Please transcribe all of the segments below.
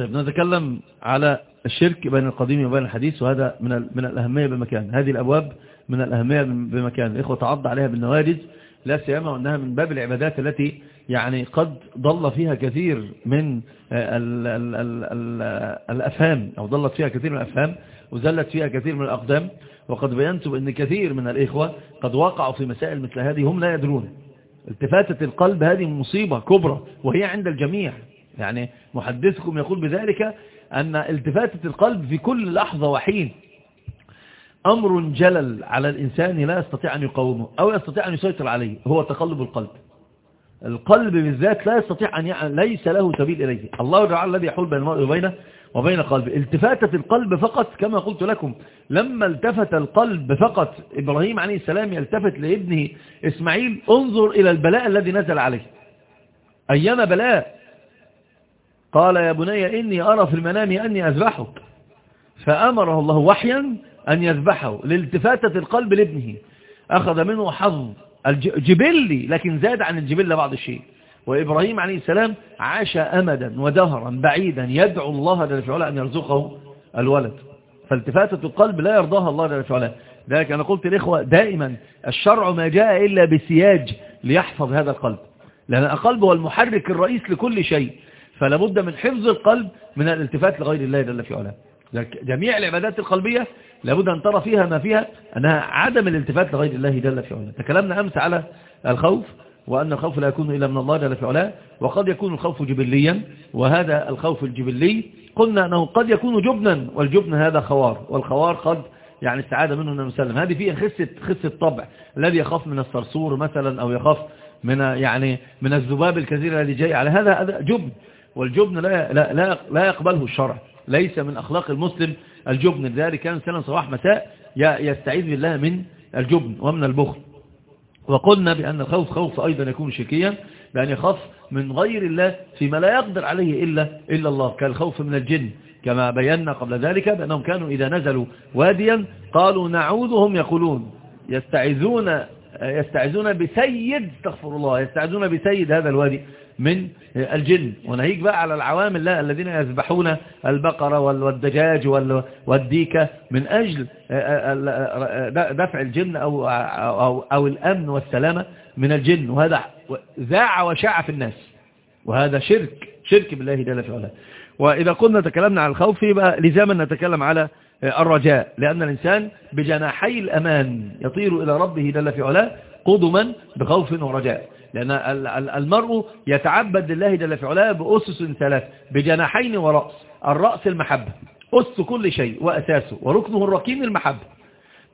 طيب نتكلم على الشرك بين القديم وبين الحديث وهذا من من الأهمية بمكان. هذه الأبواب من الأهمية بمكان. الإخوة تعض عليها بالنوادج لا سيما وأنها من باب العبادات التي يعني قد ضل فيها كثير من ال ال ال ال الأفهام أو ضلت فيها كثير من الأفهام وزلت فيها كثير من الأقدام. وقد بينت بأن كثير من الإخوة قد وقعوا في مسائل مثل هذه هم لا يدرون. التفاتة القلب هذه مصيبة كبرى وهي عند الجميع. يعني محدثكم يقول بذلك أن التفاتة القلب في كل لحظة وحين أمر جلل على الإنسان لا يستطيع أن يقاومه أو يستطيع أن يسيطر عليه هو تقلب القلب. القلب بالذات لا يستطيع أن يعني ليس له سبيل إليه. الله تعالى الذي يحول بين المرء وبينه وبين قلب التفاتة القلب فقط كما قلت لكم لما التفت القلب فقط إبراهيم عليه السلام يلتفت لابنه إسماعيل انظر إلى البلاء الذي نزل عليه. أيام بلاء قال يا بني إني أرى في المنام أني أذبحك. فأمره الله وحيا أن يذبحه لالتفاتة القلب لابنه. أخذ منه حظ الجبلي لكن زاد عن الجبل بعض الشيء. وإبراهيم عليه السلام عاش أمدا ودهرا بعيدا يدعو الله جل في أن يرزقه الولد. فالتفاتة القلب لا يرضاها الله جل في ذلك أنا قلت الإخوة دائما الشرع ما جاء إلا بسياج ليحفظ هذا القلب. لأن القلب هو المحرك الرئيس لكل شيء. فلا بد من حفظ القلب من الالتفات لغير الله جل في علاه. جميع العبادات القلبية لابد أن ترى فيها ما فيها أنها عدم الالتفات لغير الله جل في علاه. تكلمنا أمس على الخوف وأن الخوف لا يكون إلا من الله جل في علاه وقد يكون الخوف جبليا وهذا الخوف الجبلي قلنا أنه قد يكون جبنا والجبن هذا خوار والخوار قد يعني السعادة منه أنه مسلم. هذه فيها خسة, خسة طبع. الذي يخاف من الصرصور مثلا أو يخاف من يعني من الذباب الكثير الذي جاي على هذا هذا جبن. والجبن لا, لا, لا, لا يقبله الشرع. ليس من أخلاق المسلم الجبن. لذلك كان سنة صباح مساء يستعيذ بالله من الجبن ومن البخل. وقلنا بأن الخوف خوف أيضا يكون شركيا بأن يخاف من غير الله فيما لا يقدر عليه إلا, إلا الله كالخوف من الجن كما بينا قبل ذلك بأنهم كانوا إذا نزلوا واديا قالوا نعوذهم يقولون. يستعذون يستعذون بسيد استغفر الله يستعذون بسيد هذا الوادي. من الجن. ونهيك بقى على العوامل الذين يذبحون البقرة والدجاج والديكة من أجل دفع الجن أو, أو, أو الأمن والسلامة من الجن. وهذا ذاع وشاع في الناس. وهذا شرك شرك بالله جل في علاه وإذا كنا تكلمنا عن الخوف يبقى لزاما نتكلم على الرجاء. لأن الإنسان بجناحي الأمان يطير إلى ربه جل في علاه قدما بخوف ورجاء. لأن المرء يتعبد لله جل في علاه بأسس ثلاث بجناحين ورأس الرأس المحبة أس كل شيء وأساسه وركنه الركين المحبة.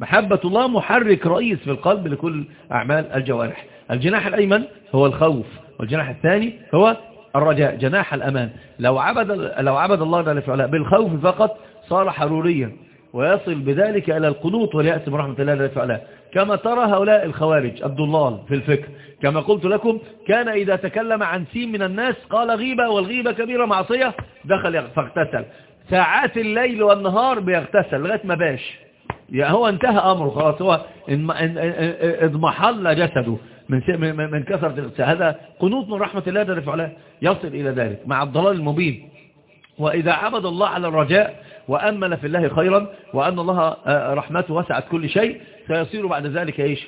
محبة الله محرك رئيس في القلب لكل أعمال الجوارح. الجناح الأيمن هو الخوف والجناح الثاني هو الرجاء جناح الأمان. لو عبد, لو عبد الله جل في علاه بالخوف فقط صار حروريا. ويصل بذلك إلى القنوط واليأس برحمة الله في علاه كما ترى هؤلاء الخوارج الضلال في الفكر كما قلت لكم كان إذا تكلم عن سين من الناس قال غيبة والغيبة كبيرة معصية دخل فاغتسل. ساعات الليل والنهار بيغتسل لغاية ما باش هو انتهى أمره خلاص هو اضمحل جسده من من كثرة هذا قنوط من رحمة الله جل وعلا. يصل إلى ذلك مع الضلال المبين. وإذا عبد الله على الرجاء وأمل في الله خيرا وأن الله رحمته وسعت كل شيء. سيصير بعد ذلك إيش؟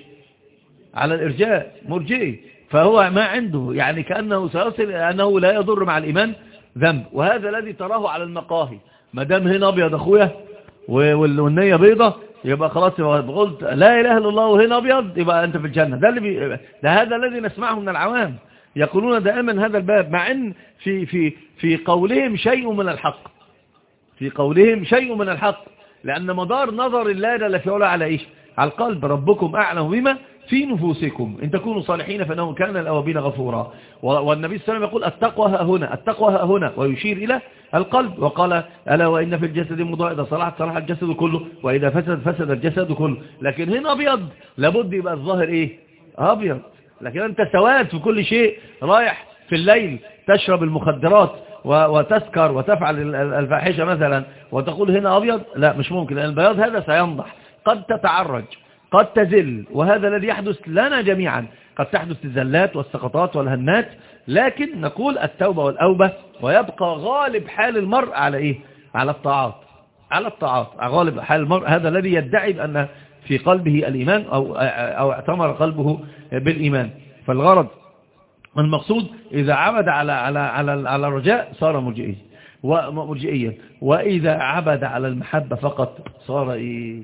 على الإرجاء مرجئي. فهو ما عنده يعني كأنه سيصل أنه لا يضر مع الإيمان ذنب. وهذا الذي تراه على المقاهي. ما دام هنا أبيض أخويا والنية بيضة يبقى خلاص قلت لا إله إلا الله وهنا أبيض يبقى أنت في الجنة. ده, اللي بي... ده هذا الذي نسمعه من العوام. يقولون دائما هذا الباب مع أن في, في, في قولهم شيء من الحق. في قولهم شيء من الحق. لأن مدار نظر الله جل في على إيش؟ على القلب. ربكم أعلم بما في نفوسكم. إن تكونوا صالحين فإنه كان الأوابين غفورا. والنبي صلى الله عليه وسلم يقول التقوى ها هنا التقوى ها هنا ويشير إلى القلب. وقال ألا وإن في الجسد مضاء إذا صلحت صلح الجسد كله وإذا فسد فسد الجسد كله. لكن هنا أبيض. لابد يبقى الظاهر إيه؟ أبيض. لكن أنت سواد في كل شيء رايح في الليل تشرب المخدرات وتسكر وتفعل الفاحشة مثلا وتقول هنا أبيض؟ لا مش ممكن لأن البياض هذا سينضح. قد تتعرج قد تزل وهذا الذي يحدث لنا جميعا. قد تحدث الزلات والسقطات والهنات لكن نقول التوبة والأوبة ويبقى غالب حال المرء على إيه؟ على الطاعات. على الطاعات. غالب حال المرء هذا الذي يدعي بأن في قلبه الإيمان أو, أو اعتمر قلبه بالإيمان. فالغرض المقصود؟ إذا عبد على على على على الرجاء صار مرجئيا. ومرجئيا وإذا عبد على المحبة فقط صار إيه؟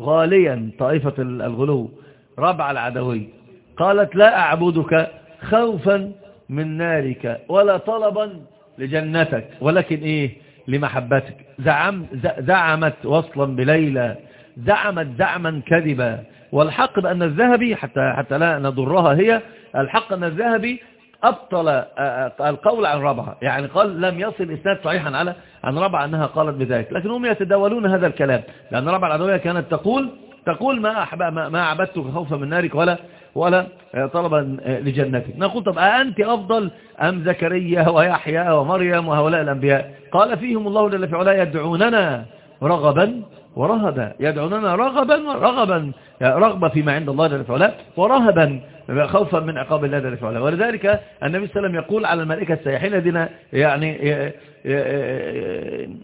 غاليا. طائفة الغلو. ربع العدوي. قالت لا أعبدك خوفا من نارك ولا طلبا لجنتك. ولكن إيه؟ لمحبتك. زعم زعمت وصلا بليلى. زعمت زعما كذبا. والحق بأن الذهبي حتى, حتى لا نضرها هي الحق أن الذهبي أبطل القول عن ربعة يعني قال لم يصل إسناد صحيحا على عن ربعة أنها قالت بذلك. لكن هم يتداولون هذا الكلام. لأن ربعة العدوية كانت تقول تقول ما أحب ما عبدتك خوفا من نارك ولا ولا طلبا لجنتك. نقول طب أنت أفضل أم زكريا ويحيى ومريم وهؤلاء الأنبياء؟ قال فيهم الله جل في علاه يدعوننا رغبا ورهبا يدعوننا رغبا ورغبا رغبة فيما عند الله جل في علاه ورهبا خوفا من عقاب الله جل وعلا. ولذلك النبي صلى الله عليه وسلم يقول على الملائكة السياحين الذين يعني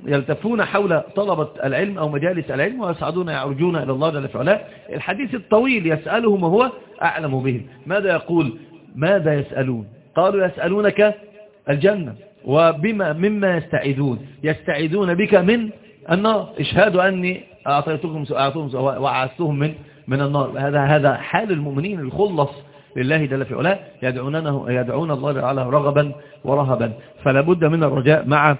يلتفون حول طلبة العلم أو مجالس العلم ويصعدون يعرجون إلى الله جل وعلا. الحديث الطويل يسألهم وهو أعلم بهم. ماذا يقول؟ ماذا يسألون؟ قالوا يسألونك الجنة وبما مما يستعيدون يستعيدون بك من النار اشهادوا أني أعطيتكم أعطيتهم وعزتهم من من النار. هذا هذا حال المؤمنين الخلص لله جل في علاه. يدعوننه يدعون الله تعالى رغبا ورهبا. فلا بد من الرجاء مع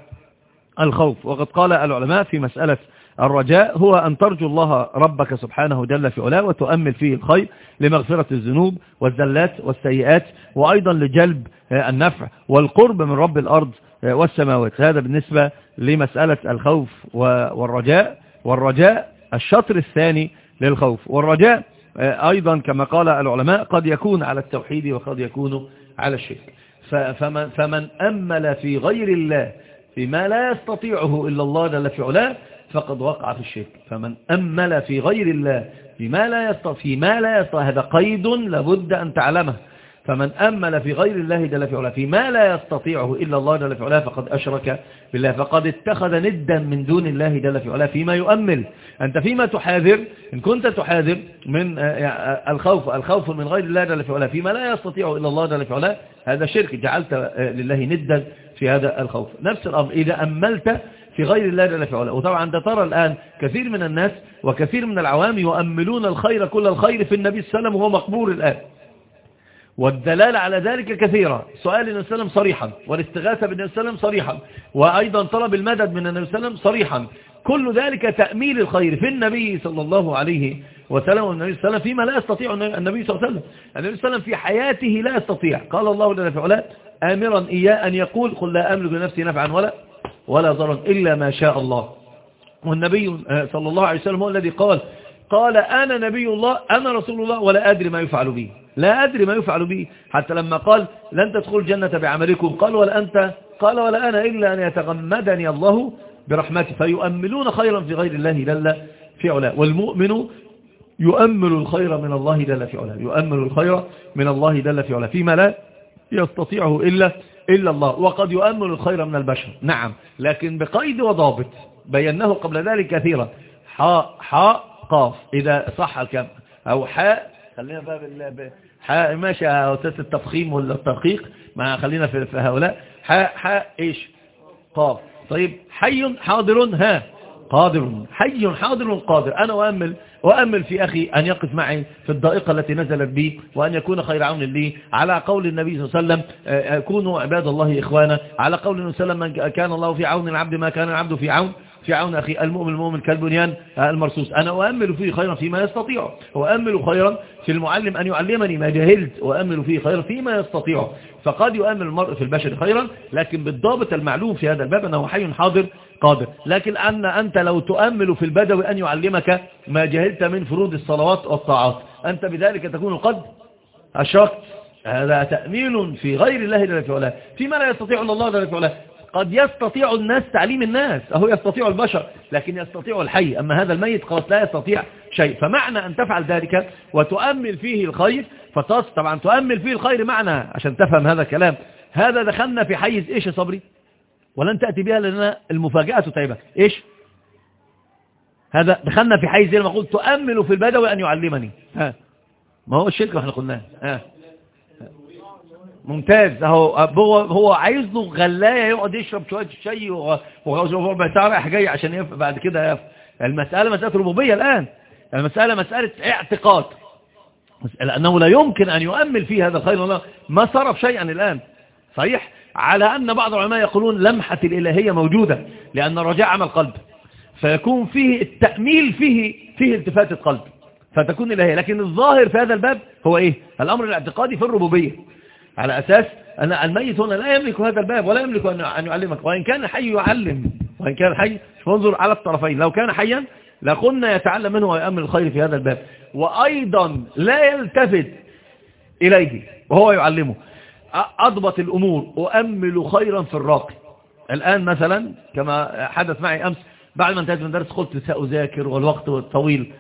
الخوف. وقد قال العلماء في مسألة الرجاء هو أن ترجو الله ربك سبحانه جل في علاه وتؤمل فيه الخير لمغفرة الذنوب والزلات والسيئات وأيضا لجلب النفع والقرب من رب الأرض والسماوات. هذا بالنسبة لمسألة الخوف والرجاء. والرجاء الشطر الثاني للخوف. والرجاء آه، أيضا كما قال العلماء قد يكون على التوحيد وقد يكون على الشرك. فمن, فمن أمل في غير الله فيما لا يستطيعه إلا الله جل في علاه فقد وقع في الشرك. فمن أمل في غير الله فيما لا يستطيع, فيما لا يستطيع هذا قيد لابد أن تعلمه. فمن أمل في غير الله جل في علاه فيما لا يستطيعه إلا الله جل في علاه فقد أشرك بالله فقد اتخذ ندا من دون الله جل في علاه. فيما يؤمل أنت فيما تحاذر إن كنت تحاذر من آه، آه، الخوف الخوف من غير الله جل في علاه فيما لا يستطيعه إلا الله جل في علاه هذا شرك. جعلت آه، لله ندا في هذا الخوف. نفس الأمر إذا أملت في غير الله جل في علاه. وطبعا أنت ترى الآن كثير من الناس وكثير من العوام يؤملون الخير كل الخير في النبي وسلم وهو مقبور الآن. والدلالة على ذلك كثيرة. سؤال النبي صلى الله عليه وسلم صريحا. والاستغاثة بالنبي صلى الله عليه وسلم صريحا. وأيضا طلب المدد من النبي صلى الله عليه وسلم صريحا. كل ذلك تأميل الخير في النبي صلى الله عليه وسلم والنبي صلى الله عليه وسلم فيما لا يستطيع النبي صلى الله عليه وسلم. النبي صلى الله عليه وسلم في حياته لا يستطيع. قال الله جل في علاه آمرا إياه أن يقول قل لا أملك لنفسي نفعا ولا ولا ضرا إلا ما شاء الله. والنبي صلى الله عليه وسلم هو الذي قال قال أنا نبي الله أنا رسول الله ولا أدري ما يفعل بي. لا أدري ما يفعل بي. حتى لما قال لن تدخل الجنة بعملكم قال ولا أنت؟ قال ولا أنا إلا أن يتغمدني الله برحمته فيؤملون خيرا في غير الله جل في علاه. والمؤمن يؤمل الخير من الله جل في علاه. يؤمل الخير من الله جل في علاه. فيما لا يستطيعه إلا إلا الله. وقد يؤمل الخير من البشر. نعم. لكن بقيد وضابط بيناه قبل ذلك كثيرا. حاء حاء قاف. إذا صح الكم أو حاء خلينا بقى بال ماشي أساس التفخيم ولا التدقيق ما خلينا في هؤلاء. حاء حاء إيش؟ قاف. طيب حي حاضر ها؟ قادر. حي حاضر قادر. أنا أؤمل وأمل في أخي أن يقف معي في الضائقة التي نزلت بي وأن يكون خير عون لي. على قول النبي صلى الله عليه وسلم آه، كونوا عباد الله إخوانا. على قول النبي صلى الله عليه وسلم من كان الله في عون العبد ما كان العبد في عون. في عون أخي المؤمن المؤمن كالبنيان المرسوس أنا أؤمل فيه خيرا فيما يستطيع. وأؤمل خيرا في المعلم أن يعلمني ما جهلت. وأؤمل فيه خيرا فيما يستطيع. فقد يؤمل المرء في البشر خيرا لكن بالضابط المعلوم في هذا الباب أنه حي حاضر قادر. لكن أن أنت لو تؤمل في البدوي أن يعلمك ما جهلت من فروض الصلوات والطاعات أنت بذلك تكون قد أشركت. هذا تأميل في غير الله في علاه فيما لا يستطيع الله في علاه قد يستطيع الناس تعليم الناس. أهو يستطيع البشر لكن يستطيع الحي. أما هذا الميت قالت لا يستطيع شيء. فمعنى أن تفعل ذلك وتؤمل فيه الخير فتص طبعا تؤمل فيه الخير معنى عشان تفهم هذا الكلام. هذا دخلنا في حيز إيش يا صبري؟ ولن تأتي بها لأن المفاجأة تتعبك. إيش؟ هذا دخلنا في حيز لما قلت تؤمل في البدوي أن يعلمني. ها. ما هو الشرك إحنا قلناه. ها. ممتاز. هو هو عايز له غلاية يقعد يشرب شوية شاي وربع ساعة رايح جاي عشان يف بعد كده المسألة مسألة ربوبية الآن. المسألة مسألة اعتقاد. لأنه لا يمكن أن يؤمل فيه هذا الخير. ما صرف شيئا الآن. صحيح؟ على أن بعض العلماء يقولون لمحة الإلهية موجودة لأن الرجاء عمل قلب. فيكون فيه التأميل فيه فيه التفات القلب. فتكون إلهية. لكن الظاهر في هذا الباب هو إيه؟ الأمر الاعتقادي في الربوبية. على أساس أن الميت هنا لا يملك هذا الباب ولا يملك ان يعلمك. وإن كان حي يعلم. وإن كان حي انظر على الطرفين. لو كان حيا لقلنا يتعلم منه ويأمل الخير في هذا الباب. وأيضا لا يلتفت إليه وهو يعلمه. أضبط الأمور اؤمل خيرا في الراقي. الآن مثلا كما حدث معي أمس بعد ما انتهيت من درس قلت سأذاكر والوقت طويل.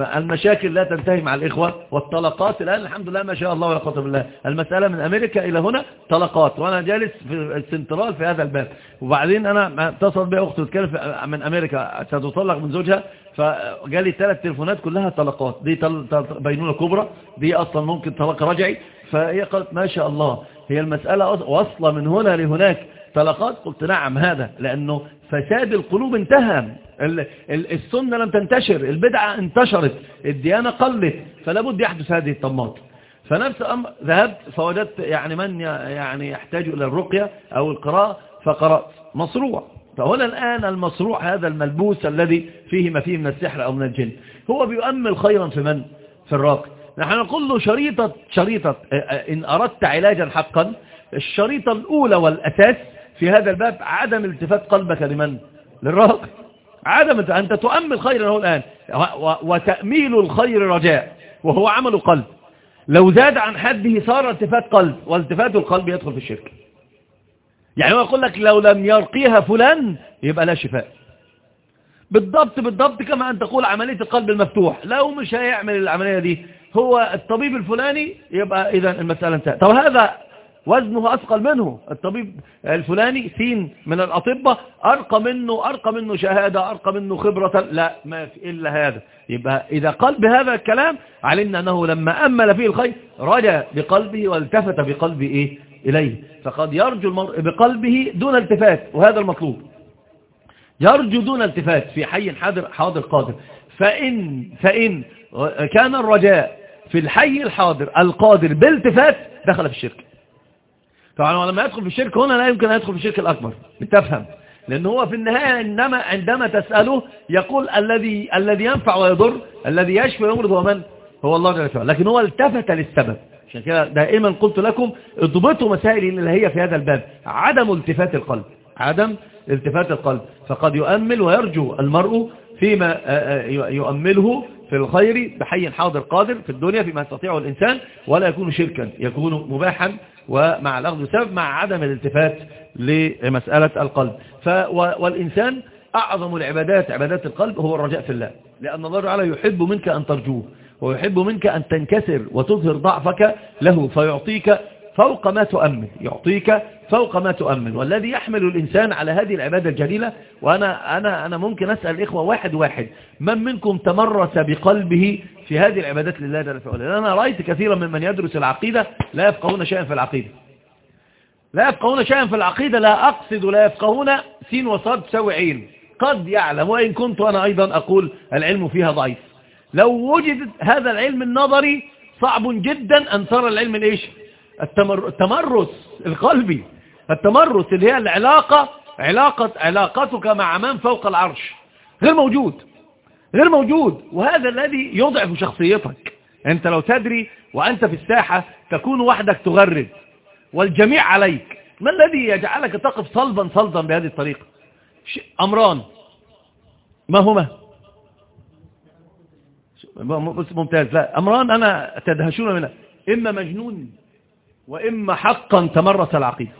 المشاكل لا تنتهي مع الإخوة والطلقات الآن الحمد لله ما شاء الله ولا قوه بالله. المسألة من أمريكا إلى هنا طلقات وأنا جالس في السنترال في هذا الباب. وبعدين أنا اتصل بي أخت تتكلم من أمريكا ستطلق من زوجها فجالي ثلاث تليفونات كلها طلقات. دي بينونة كبرى دي أصلا ممكن طلاق رجعي. فهي قالت ما شاء الله هي المسألة واصلة من هنا لهناك. طلقات؟ قلت نعم هذا لأنه فساد القلوب انتهى. السنة لم تنتشر البدعة انتشرت الديانة قلت فلا بد يحدث هذه الطمات فنفس الأمر ذهبت فوجدت يعني من يعني يحتاج إلى الرقية أو القراءة فقرأت مصروع فهنا الآن المصروع هذا الملبوس الذي فيه ما فيه من السحر أو من الجن. هو بيؤمل خيرا في من؟ في الراقي. نحن نقول له شريطة شريطة إن أردت علاجا حقا الشريطة الأولى والأساس في هذا الباب عدم التفات قلبك لمن؟ للراقي. عدم أنت تؤمل خيرا هو الآن. وتأميل الخير رجاء. وهو عمل قلب لو زاد عن حده صار التفات قلب. والتفات القلب يدخل في الشرك. يعني هو يقول لك لو لم يرقيها فلان يبقى لا شفاء. بالضبط بالضبط كما أن تقول عملية القلب المفتوح. لو مش هيعمل العملية دي هو الطبيب الفلاني يبقى إذا المسألة انتهت. طب هذا وزنه أثقل منه. الطبيب الفلاني سين من الأطباء أرقى منه أرقى منه شهادة أرقى منه خبرة. لا ما في إلا هذا. يبقى إذا قال بهذا الكلام علمنا أنه لما أمل فيه الخير رجع بقلبه والتفت بقلبه إيه؟ إليه. فقد يرجو المرء بقلبه دون التفات وهذا المطلوب. يرجو دون التفات في حي حاضر حاضر قادر. فإن, فإن كان الرجاء في الحي الحاضر القادر بالتفات دخل في الشرك. طبعا لما يدخل في الشرك هنا لا يمكن أن يدخل في الشرك الأكبر. لتفهم لأن هو في النهاية عندما, عندما تسأله يقول الذي الذي ينفع ويضر الذي يشفي ويمرض هو من؟ هو الله جل وعلا. لكن هو التفت للسبب. عشان كده دائما قلت لكم اضبطوا مسائل الالهيه في هذا الباب. عدم التفات القلب. عدم التفات القلب. فقد يؤمل ويرجو المرء فيما يؤمله في الخير بحي حاضر قادر في الدنيا فيما يستطيعه الإنسان. ولا يكون شركا. يكون مباحا ومع الأخذ سبب مع عدم الالتفات لمسألة القلب. ف والإنسان أعظم العبادات عبادات القلب هو الرجاء في الله. لأن الله تعالى يحب منك أن ترجوه ويحب منك أن تنكسر وتظهر ضعفك له فيعطيك فوق ما تؤمن يعطيك فوق ما تؤمن. والذي يحمل الإنسان على هذه العبادة الجليلة وأنا أنا أنا ممكن أسأل الإخوة واحد واحد من منكم تمرس بقلبه في هذه العبادات لله جل وعلا أنا رأيت كثيرا ممن يدرس العقيدة لا يفقهون شيئا في العقيدة. لا يفقهون شيئا في العقيدة لا أقصد لا يفقهون سين وصاد تساوي عين قد يعلم وإن كنت أنا أيضا أقول العلم فيها ضعيف. لو وجد هذا العلم النظري صعب جدا أن ترى العلم الإيش؟ التمرس القلبي. التمرس اللي هي العلاقة علاقة علاقتك مع من فوق العرش. غير موجود. غير موجود. وهذا الذي يضعف شخصيتك. انت لو تدري وانت في الساحة تكون وحدك تغرد. والجميع عليك. ما الذي يجعلك تقف صلبا صلبا بهذه الطريقة؟ أمران. ما هما؟ ممتاز. لا أمران أنا تدهشون منها. إما مجنون وإما حقا تمرس العقيدة.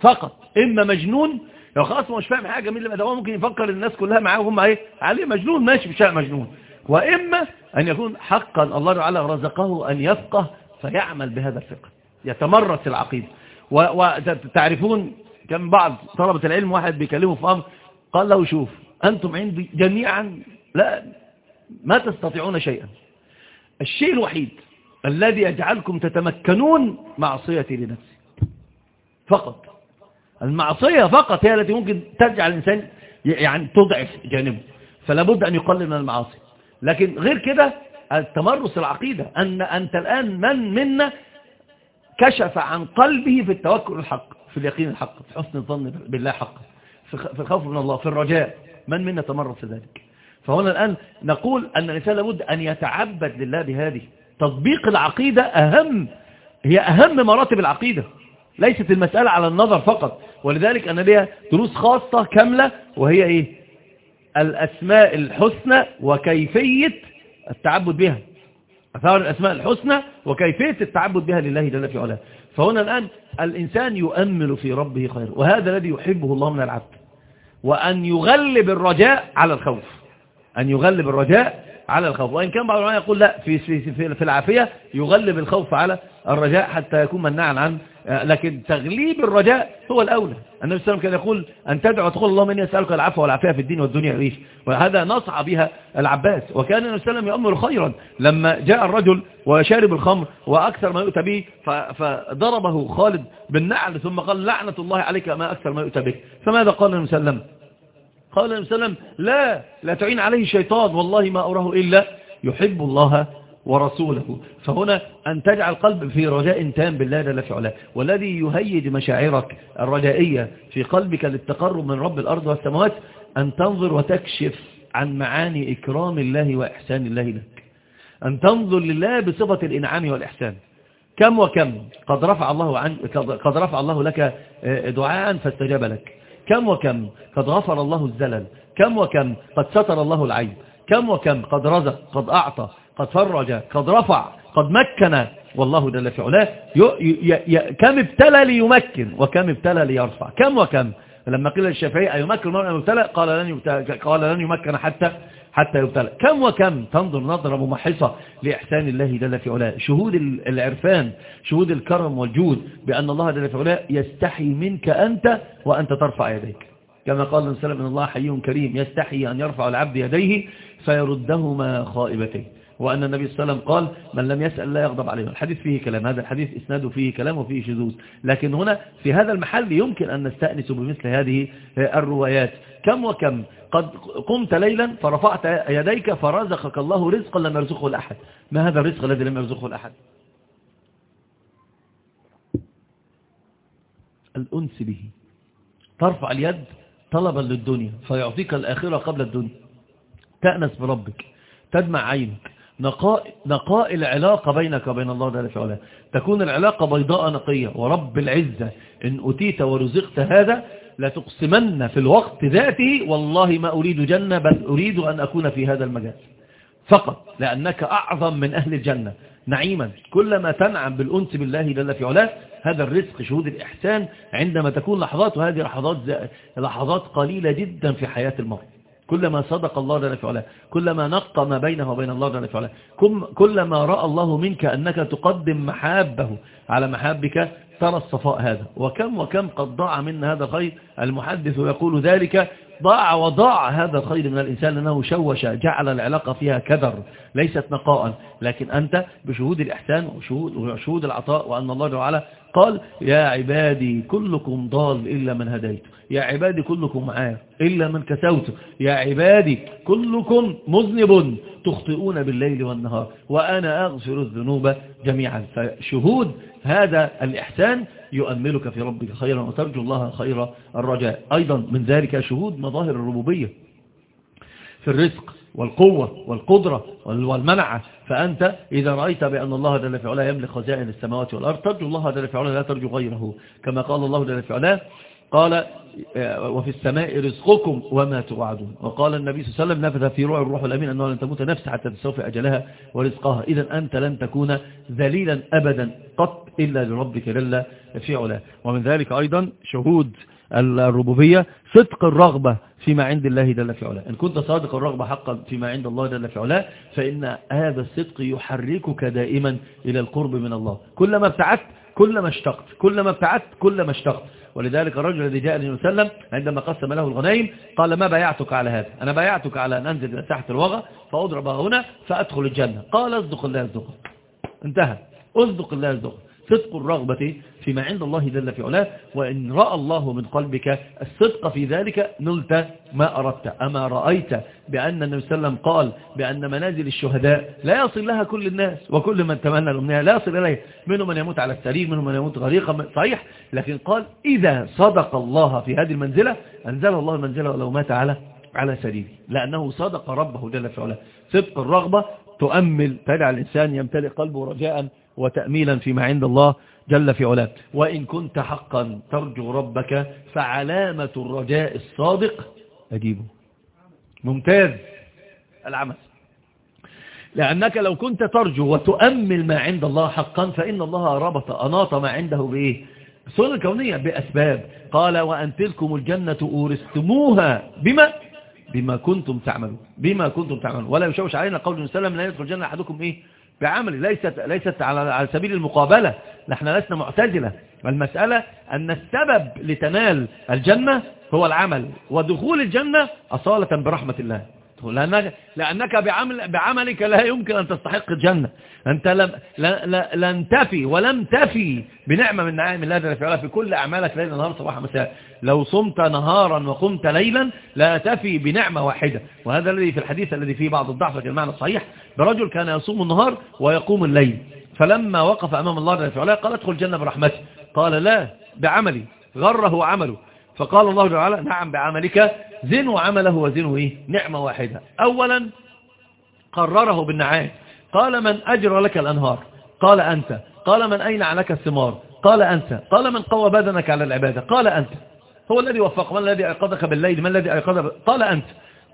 فقط. إما مجنون لو خلاص مش فاهم حاجة مين اللي هو ممكن يفكر الناس كلها معاه وهم إيه؟ عليه مجنون ماشي بشاء مجنون. وإما أن يكون حقا الله تعالى رزقه أن يفقه فيعمل بهذا الفقه يتمرس العقيدة. وتعرفون كم بعض طلبة العلم واحد بيكلمه في أمر قال له شوف أنتم عندي جميعا لا ما تستطيعون شيئا. الشيء الوحيد الذي يجعلكم تتمكنون معصيتي لنفسي. فقط. المعصية فقط هي التي ممكن تجعل الإنسان يعني تضعف جانبه. فلا بد أن يقلل من المعاصي. لكن غير كده التمرس العقيدة أن أنت الآن من منا كشف عن قلبه في التوكل الحق في اليقين الحق في حسن الظن بالله حق في الخوف من الله في الرجاء. من منا تمرس ذلك؟ فهنا الآن نقول أن الإنسان لابد أن يتعبد لله بهذه. تطبيق العقيدة أهم هي أهم مراتب العقيدة. ليست المسألة على النظر فقط. ولذلك أنا ليها دروس خاصة كاملة وهي إيه؟ الأسماء الحسنى وكيفية التعبد بها. أثار الأسماء الحسنى وكيفية التعبد بها لله جل في علاه. فهنا الآن الإنسان يؤمل في ربه خير وهذا الذي يحبه الله من العبد. وأن يغلب الرجاء على الخوف. أن يغلب الرجاء على الخوف. وإن كان بعض العلماء يقول لا في, في, في, في العافية يغلب الخوف على الرجاء حتى يكون مناعا عن لكن تغليب الرجاء هو الأولى. النبي صلى الله عليه وسلم كان يقول أن تدعو تقول اللهم إني أسألك العفو والعافية في الدين والدنيا عيش وهذا نصع بها العباس. وكان النبي صلى الله عليه وسلم يأمر خيرا. لما جاء الرجل وشارب الخمر وأكثر ما يؤتى به فضربه خالد بالنعل ثم قال لعنة الله عليك ما أكثر ما يؤتى بك. فماذا قال النبي صلى الله عليه وسلم؟ قال النبي صلى الله عليه وسلم لا لا تعين عليه الشيطان والله ما أراه إلا يحب الله ورسوله. فهنا أن تجعل قلب في رجاء تام بالله جل في علاه. والذي يهيج مشاعرك الرجائية في قلبك للتقرب من رب الأرض والسماوات أن تنظر وتكشف عن معاني إكرام الله وإحسان الله لك. أن تنظر لله بصفة الإنعام والإحسان. كم وكم؟ قد رفع الله عن قد رفع الله لك دعاء فاستجاب لك. كم وكم؟ قد غفر الله الزلل. كم وكم؟ قد ستر الله العيب. كم وكم؟ قد رزق قد أعطى. قد فرج قد رفع قد مكن. والله جل في علاه كم ابتلى ليمكن وكم ابتلى ليرفع. كم وكم؟ لما قيل للشافعي أيمكن المرء مبتلى قال لن قال لن يمكن حتى حتى يبتلى. كم وكم؟ تنظر نظرة ممحصة لإحسان الله جل في علاه. شهود العرفان شهود الكرم والجود بأن الله جل في علاه يستحي منك أنت وأنت ترفع يديك. كما قال النبي صلى الله عليه وسلم الله حي كريم يستحي أن يرفع العبد يديه فيردهما خائبتين. وأن النبي صلى الله عليه وسلم قال من لم يسأل لا يغضب عليه. الحديث فيه كلام هذا الحديث إسناده فيه كلام وفيه شذوذ. لكن هنا في هذا المحل يمكن أن نستأنس بمثل هذه الروايات. كم وكم؟ قد قمت ليلا فرفعت يديك فرزقك الله رزقا لم يرزقه الأحد. ما هذا الرزق الذي لم يرزقه الأحد؟ الأنس به. ترفع اليد طلبا للدنيا فيعطيك الآخرة قبل الدنيا. تأنس بربك تدمع عينك نقاء, نقاء العلاقة بينك وبين الله جل وعلا. تكون العلاقة بيضاء نقية. ورب العزة إن أتيت ورزقت هذا لتقسمن في الوقت ذاته. والله ما أريد جنة بل أريد أن أكون في هذا المجال. فقط لأنك أعظم من أهل الجنة. نعيما كلما تنعم بالأنس بالله جل في علاه هذا الرزق شهود الإحسان عندما تكون لحظات وهذه لحظات, لحظات قليلة جدا في حياة المرء. كلما صدق الله جل وعلا كلما نقى ما بينه وبين الله جل وعلا كلما رأى الله منك أنك تقدم محابه على محابك ترى الصفاء هذا. وكم وكم قد ضاع منا هذا الخير المحدث يقول ذلك ضاع وضاع هذا الخير من الإنسان لأنه شوش جعل العلاقة فيها كدر ليست نقاء. لكن أنت بشهود الإحسان وشهود, العطاء وأن الله تعالى قال يا عبادي كلكم ضال إلا من هديت يا عبادي كلكم معاه إلا من كسوت يا عبادي كلكم مذنب تخطئون بالليل والنهار وأنا أغفر الذنوب جميعا. فشهود هذا الإحسان يؤملك في ربك خيرا وترجو الله خير الرجاء. أيضا من ذلك شهود مظاهر الربوبية في الرزق والقوة والقدرة والمنعة فأنت إذا رأيت بأن الله جل في علاه يملك خزائن السماوات والأرض ترجو الله جل في علاه لا ترجو غيره. كما قال الله جل في علاه قال وفي السماء رزقكم وما توعدون. وقال النبي صلى الله عليه وسلم نفذ في روح الروح الأمين أنه لن تموت نفس حتى تستوفي أجلها ورزقها. إذا أنت لن تكون ذليلا أبدا قط إلا لربك جل في علاه. ومن ذلك أيضا شهود الربوبية صدق الرغبة فيما عند الله جل في علاه. إن كنت صادق الرغبة حقا فيما عند الله جل في علاه فإن هذا الصدق يحركك دائما إلى القرب من الله. كلما ابتعدت كلما اشتقت كلما ابتعدت كلما اشتقت. ولذلك الرجل الذي جاء النبي صلى الله عليه وسلم عندما قسم له الغنائم قال ما بايعتك على هذا؟ أنا بايعتك على أن أنزل إلى ساحة الوغى فأضرب هنا فأدخل الجنة. قال اصدق الله يصدقك انتهى. اصدق الله يصدقك صدق الرغبة فيما عند الله جل في علاه وإن رأى الله من قلبك الصدق في ذلك نلت ما أردت أما رأيت بأن النبي صلى الله عليه وسلم قال بأن منازل الشهداء لا يصل لها كل الناس وكل من تمنى الأمنية لا يصل إليه منهم من يموت على السرير منهم من يموت غريقا صحيح لكن قال إذا صدق الله في هذه المنزلة أنزل الله المنزلة ولو مات على على سريره لأنه صدق ربه جل في علاه. صدق الرغبة تؤمل تجعل الإنسان يمتلئ قلبه رجاء وتأميلا فيما عند الله جل في علاه. وإن كنت حقا ترجو ربك فعلامة الرجاء الصادق أجيبه. ممتاز العمل. لأنك لو كنت ترجو وتؤمل ما عند الله حقا فإن الله ربط أناط ما عنده بإيه؟ السنة الكونية بأسباب. قال وأن تلكم الجنة أورثتموها بما؟ بما كنتم تعملون. بما كنتم تعملون. ولا يشوش علينا قول النبي صلى الله عليه وسلم لا يدخل الجنة أحدكم إيه؟ بعمل ليست, ليست على, سبيل المقابلة نحن لسنا معتزلة. المسألة أن السبب لتنال الجنة هو العمل ودخول الجنة أصالة برحمة الله. لأنك, لأنك بعمل بعملك لا يمكن أن تستحق الجنة. أنت لم لن تفي ولم تفي بنعمة من نعائم الله جل وعلا في كل أعمالك ليلا نهار صباح مساء. لو صمت نهارا وقمت ليلا لا تفي بنعمة واحدة. وهذا الذي في الحديث الذي فيه بعض الضعف في المعنى الصحيح. برجل كان يصوم النهار ويقوم الليل. فلما وقف أمام الله جل وعلا قال ادخل الجنة برحمته قال لا بعملي. غره عمله. فقال الله تعالى نعم بعملك. زنوا عمله وزنوا إيه؟ نعمة واحدة. أولا قرره بالنعام. قال من أجر لك الأنهار؟ قال أنت. قال من أين عليك الثمار؟ قال أنت. قال من قوى بدنك على العبادة؟ قال أنت. هو الذي وفق. من الذي أيقظك بالليل؟ من الذي أيقظ قال أنت.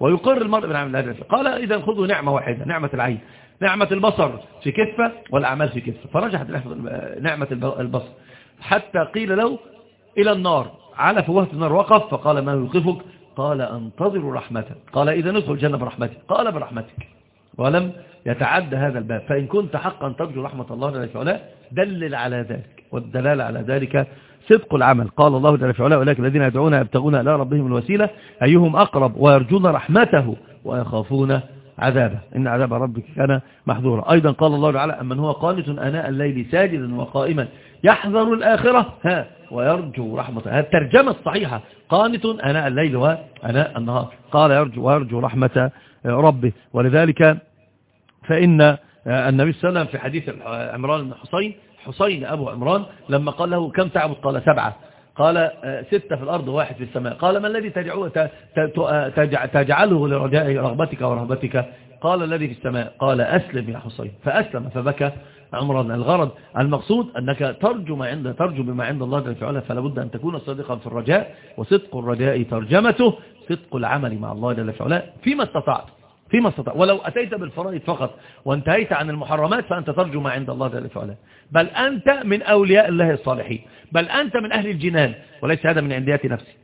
ويقر المرء بنعم الله قال إذا خذوا نعمة واحدة نعمة العين نعمة البصر في كفة والأعمال في كفة. فرجحت نعمة البصر. حتى قيل له إلى النار. على فوهة النار وقف فقال ما يوقفك؟ قال انتظروا رحمتك. قال إذا ندخل الجنة برحمتك. قال برحمتك. ولم يتعدى هذا الباب. فإن كنت حقا ترجو رحمة الله جل وعلا دلل على ذلك. والدلالة على ذلك صدق العمل. قال الله جل وعلا ولكن الذين يدعون يبتغون إلى ربهم الوسيلة. أيهم أقرب ويرجون رحمته ويخافون عذابه. إن عذاب ربك كان محظورا أيضا قال الله تعالى أمن هو قانت أناء الليل ساجدا وقائما يحذر الآخرة؟ ها ويرجو رحمته. هذه الترجمة الصحيحة. قانت أناء الليل وأناء النهار. قال يرجو ويرجو رحمة ربه. ولذلك فإن النبي صلى الله عليه وسلم في حديث عمران بن حسين حسين أبو عمران لما قال له كم تعبد؟ قال سبعة. قال ستة في الأرض واحد في السماء. قال ما الذي تجعله؟ لرجاء رغبتك ورهبتك؟ قال الذي في السماء. قال أسلم يا حسين فأسلم فبكى. عمران الغرض المقصود أنك ترجو ما عند ترجو بما عند الله جل وعلا فلا بد أن تكون صادقا في الرجاء وصدق الرجاء ترجمته صدق العمل مع الله جل وعلا. فيما استطعت فيما استطاع ولو أتيت بالفرائض فقط وانتهيت عن المحرمات فأنت ترجو ما عند الله جل وعلا. بل أنت من أولياء الله الصالحين. بل أنت من أهل الجنان. وليس هذا من عنديات نفسي.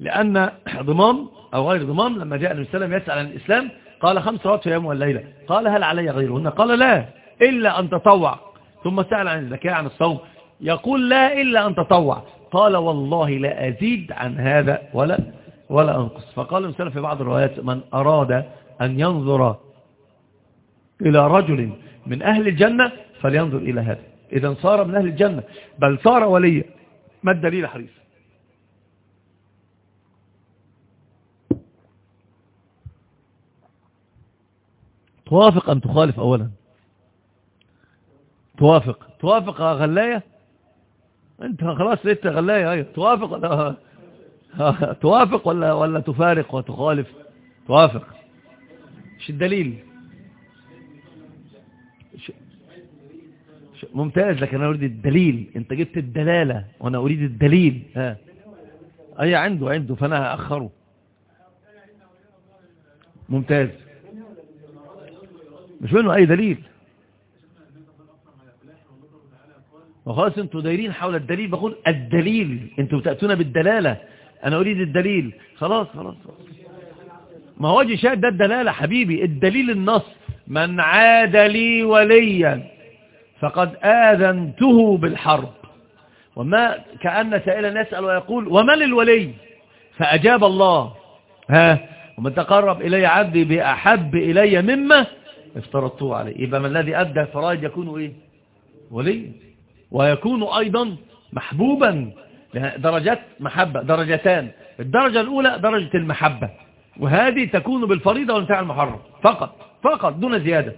لأن ضمام أو غير ضمام لما جاء النبي صلى الله عليه وسلم يسأل عن الإسلام قال خمس صلوات في يوم والليلة. قال هل علي غيرهن؟ قال لا. إلا أن تطوع. ثم سأل عن الزكاة عن الصوم. يقول لا إلا أن تطوع. قال والله لا أزيد عن هذا ولا ولا أنقص. فقال المسلم في بعض الروايات من أراد أن ينظر إلى رجل من أهل الجنة فلينظر إلى هذا. إذا صار من أهل الجنة. بل صار وليا. ما الدليل حريص توافق أم تخالف أولا؟ توافق. توافق غلاية؟ انت خلاص لقيت غلاية أيوه. توافق ولا توافق ولا ولا تفارق وتخالف؟ توافق. إيش الدليل؟ ممتاز لكن أنا أريد الدليل. أنت جبت الدلالة وأنا أريد الدليل. ها. أي عنده عنده فأنا هاخره ممتاز. مش منه أي دليل. وخلاص أنتوا دايرين حول الدليل بقول الدليل أنتوا بتأتون بالدلالة. أنا أريد الدليل. خلاص خلاص ما هو وجه شاهد ده الدلالة حبيبي الدليل النص. من عاد لي وليا فقد آذنته بالحرب. وما كأن سائلا يسأل ويقول ومن الولي فأجاب الله. ها؟ ومن تقرب إلي عبدي بأحب إلي مما افترضته عليه. يبقى من الذي أدى الفرائض يكون إيه؟ ولي. ويكون أيضا محبوبا درجات محبة درجتان. الدرجة الأولى درجة المحبة. وهذه تكون بالفريضة والانتهاء المحرم. فقط فقط دون زيادة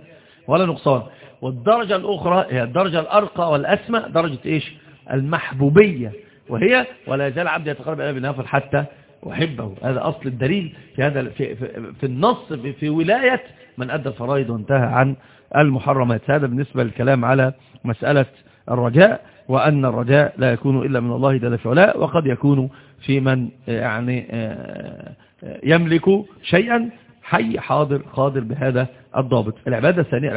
ولا نقصان. والدرجة الأخرى هي الدرجة الأرقى والأسمى درجة إيش؟ المحبوبية. وهي ولا يزال عبد يتقرب إلى بالنافل حتى أحبه. هذا أصل الدليل في هذا في, في, في النص في, في ولاية من أدى الفرائض وانتهى عن المحرمات. هذا بالنسبة للكلام على مسألة الرجاء وأن الرجاء لا يكون إلا من الله جل في علاء وقد يكون في من يعني آه، يملك شيئا حي حاضر قادر بهذا الضابط. العبادة الثانية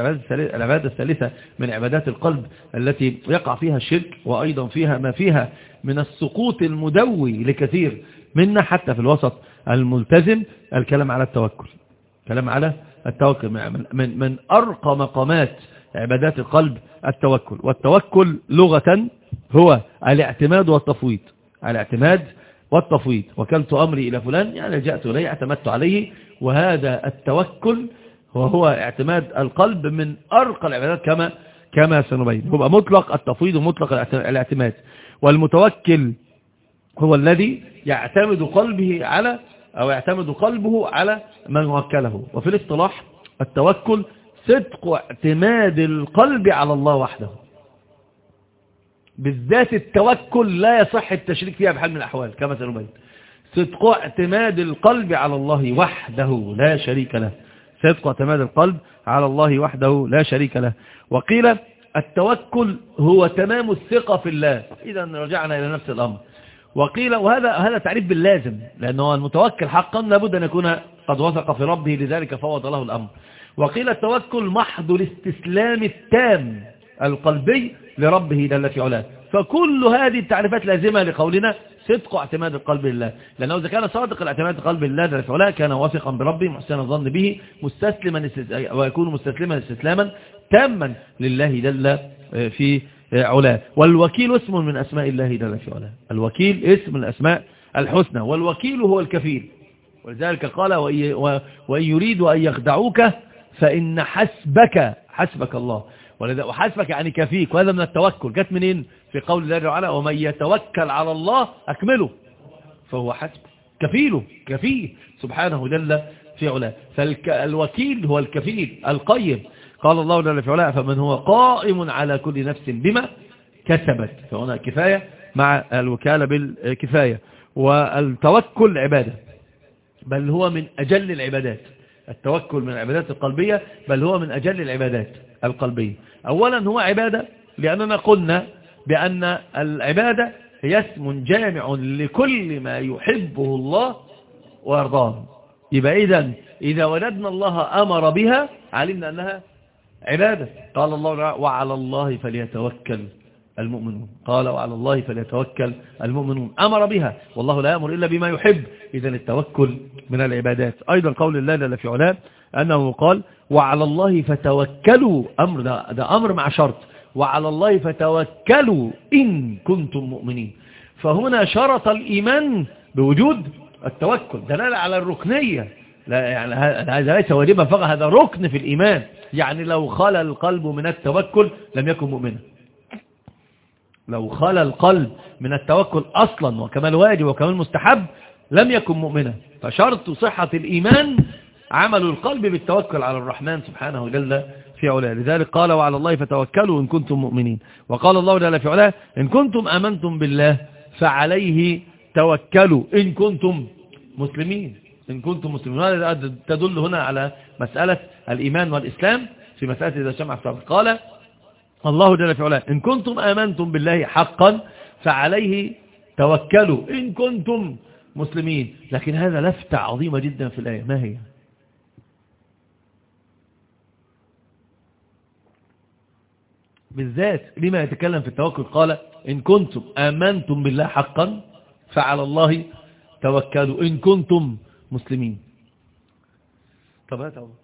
العبادة الثالثة من عبادات القلب التي يقع فيها الشرك وأيضا فيها ما فيها من السقوط المدوي لكثير منا حتى في الوسط الملتزم الكلام على التوكل. كلام على التوكل من, من أرقى مقامات عبادات القلب التوكل. والتوكل لغة هو الاعتماد والتفويض. الاعتماد والتفويض. وكلت أمري إلى فلان يعني جاءت إليه اعتمدت عليه وهذا التوكل وهو اعتماد القلب من أرقى العبادات كما كما سنبين. هو مطلق التفويض ومطلق الاعتماد. والمتوكل هو الذي يعتمد قلبه على أو يعتمد قلبه على من وكله. وفي الاصطلاح التوكل صدق اعتماد القلب على الله وحده. بالذات التوكل لا يصح التشريك فيها بحال من الأحوال كما سنبين. صدق اعتماد القلب على الله وحده لا شريك له. صدق اعتماد القلب على الله وحده لا شريك له. وقيل التوكل هو تمام الثقة في الله. إذا رجعنا إلى نفس الأمر. وقيل وهذا هذا تعريف باللازم لأنه المتوكل حقا لابد أن يكون قد وثق في ربه لذلك فوض له الأمر. وقيل التوكل محض الاستسلام التام القلبي لربه جل في علاه. فكل هذه التعريفات لازمة لقولنا صدق اعتماد القلب لله. لأنه إذا كان صادق الاعتماد القلب لله جل في علاه كان واثقا بربه محسن الظن به مستسلما ويكون مستسلما استسلاما تاما لله جل في علاه. والوكيل اسم من أسماء الله جل في علاه. الوكيل اسم من الأسماء الحسنى. والوكيل هو الكفيل. ولذلك قال وإن يريدوا أن يخدعوك فإن حسبك حسبك الله. وحسبك يعني كفيك. وهذا من التوكل. جت منين؟ في قول الله تعالى ومن يتوكل على الله أكمله فهو حسب. كفيله كفيه سبحانه جل في علاه. فالوكيل هو الكفيل القيم. قال الله جل في علاه فمن هو قائم على كل نفس بما كسبت. فهنا كفاية مع الوكالة بالكفاية. والتوكل عبادة. بل هو من أجل العبادات. التوكل من العبادات القلبية بل هو من أجل العبادات القلبية. أولا هو عبادة لأننا قلنا بأن العبادة هي اسم جامع لكل ما يحبه الله ويرضاه. يبقى إذا إذا وجدنا الله أمر بها علمنا أنها عبادة. قال الله وعلى الله فليتوكل. المؤمنون. قال وعلى الله فليتوكل المؤمنون. أمر بها. والله لا يأمر إلا بما يحب. إذا التوكل من العبادات. أيضا قول الله جل في علاه أنه قال وعلى الله فتوكلوا. أمر ده, ده أمر مع شرط. وعلى الله فتوكلوا إن كنتم مؤمنين. فهنا شرط الإيمان بوجود التوكل. دلالة على الركنية. لا يعني هذا ليس واجبا فقط هذا ركن في الإيمان. يعني لو خلى القلب من التوكل لم يكن مؤمنا. لو خلى القلب من التوكل أصلا وكمال واجب وكمال مستحب لم يكن مؤمنا. فشرط صحة الإيمان عمل القلب بالتوكل على الرحمن سبحانه جل في علاه. لذلك قال وعلى الله فتوكلوا إن كنتم مؤمنين. وقال الله جل في علاه إن كنتم آمنتم بالله فعليه توكلوا إن كنتم مسلمين. إن كنتم مسلمين. تدل هنا على مسألة الإيمان والإسلام في مسألة إذا شمع قال الله جل في علاه. إن كنتم آمنتم بالله حقا فعليه توكلوا. إن كنتم مسلمين. لكن هذا لفتة عظيمة جدا في الآية. ما هي؟ بالذات لما يتكلم في التوكل قال إن كنتم آمنتم بالله حقا فعلى الله توكلوا. إن كنتم مسلمين. طب هات أول.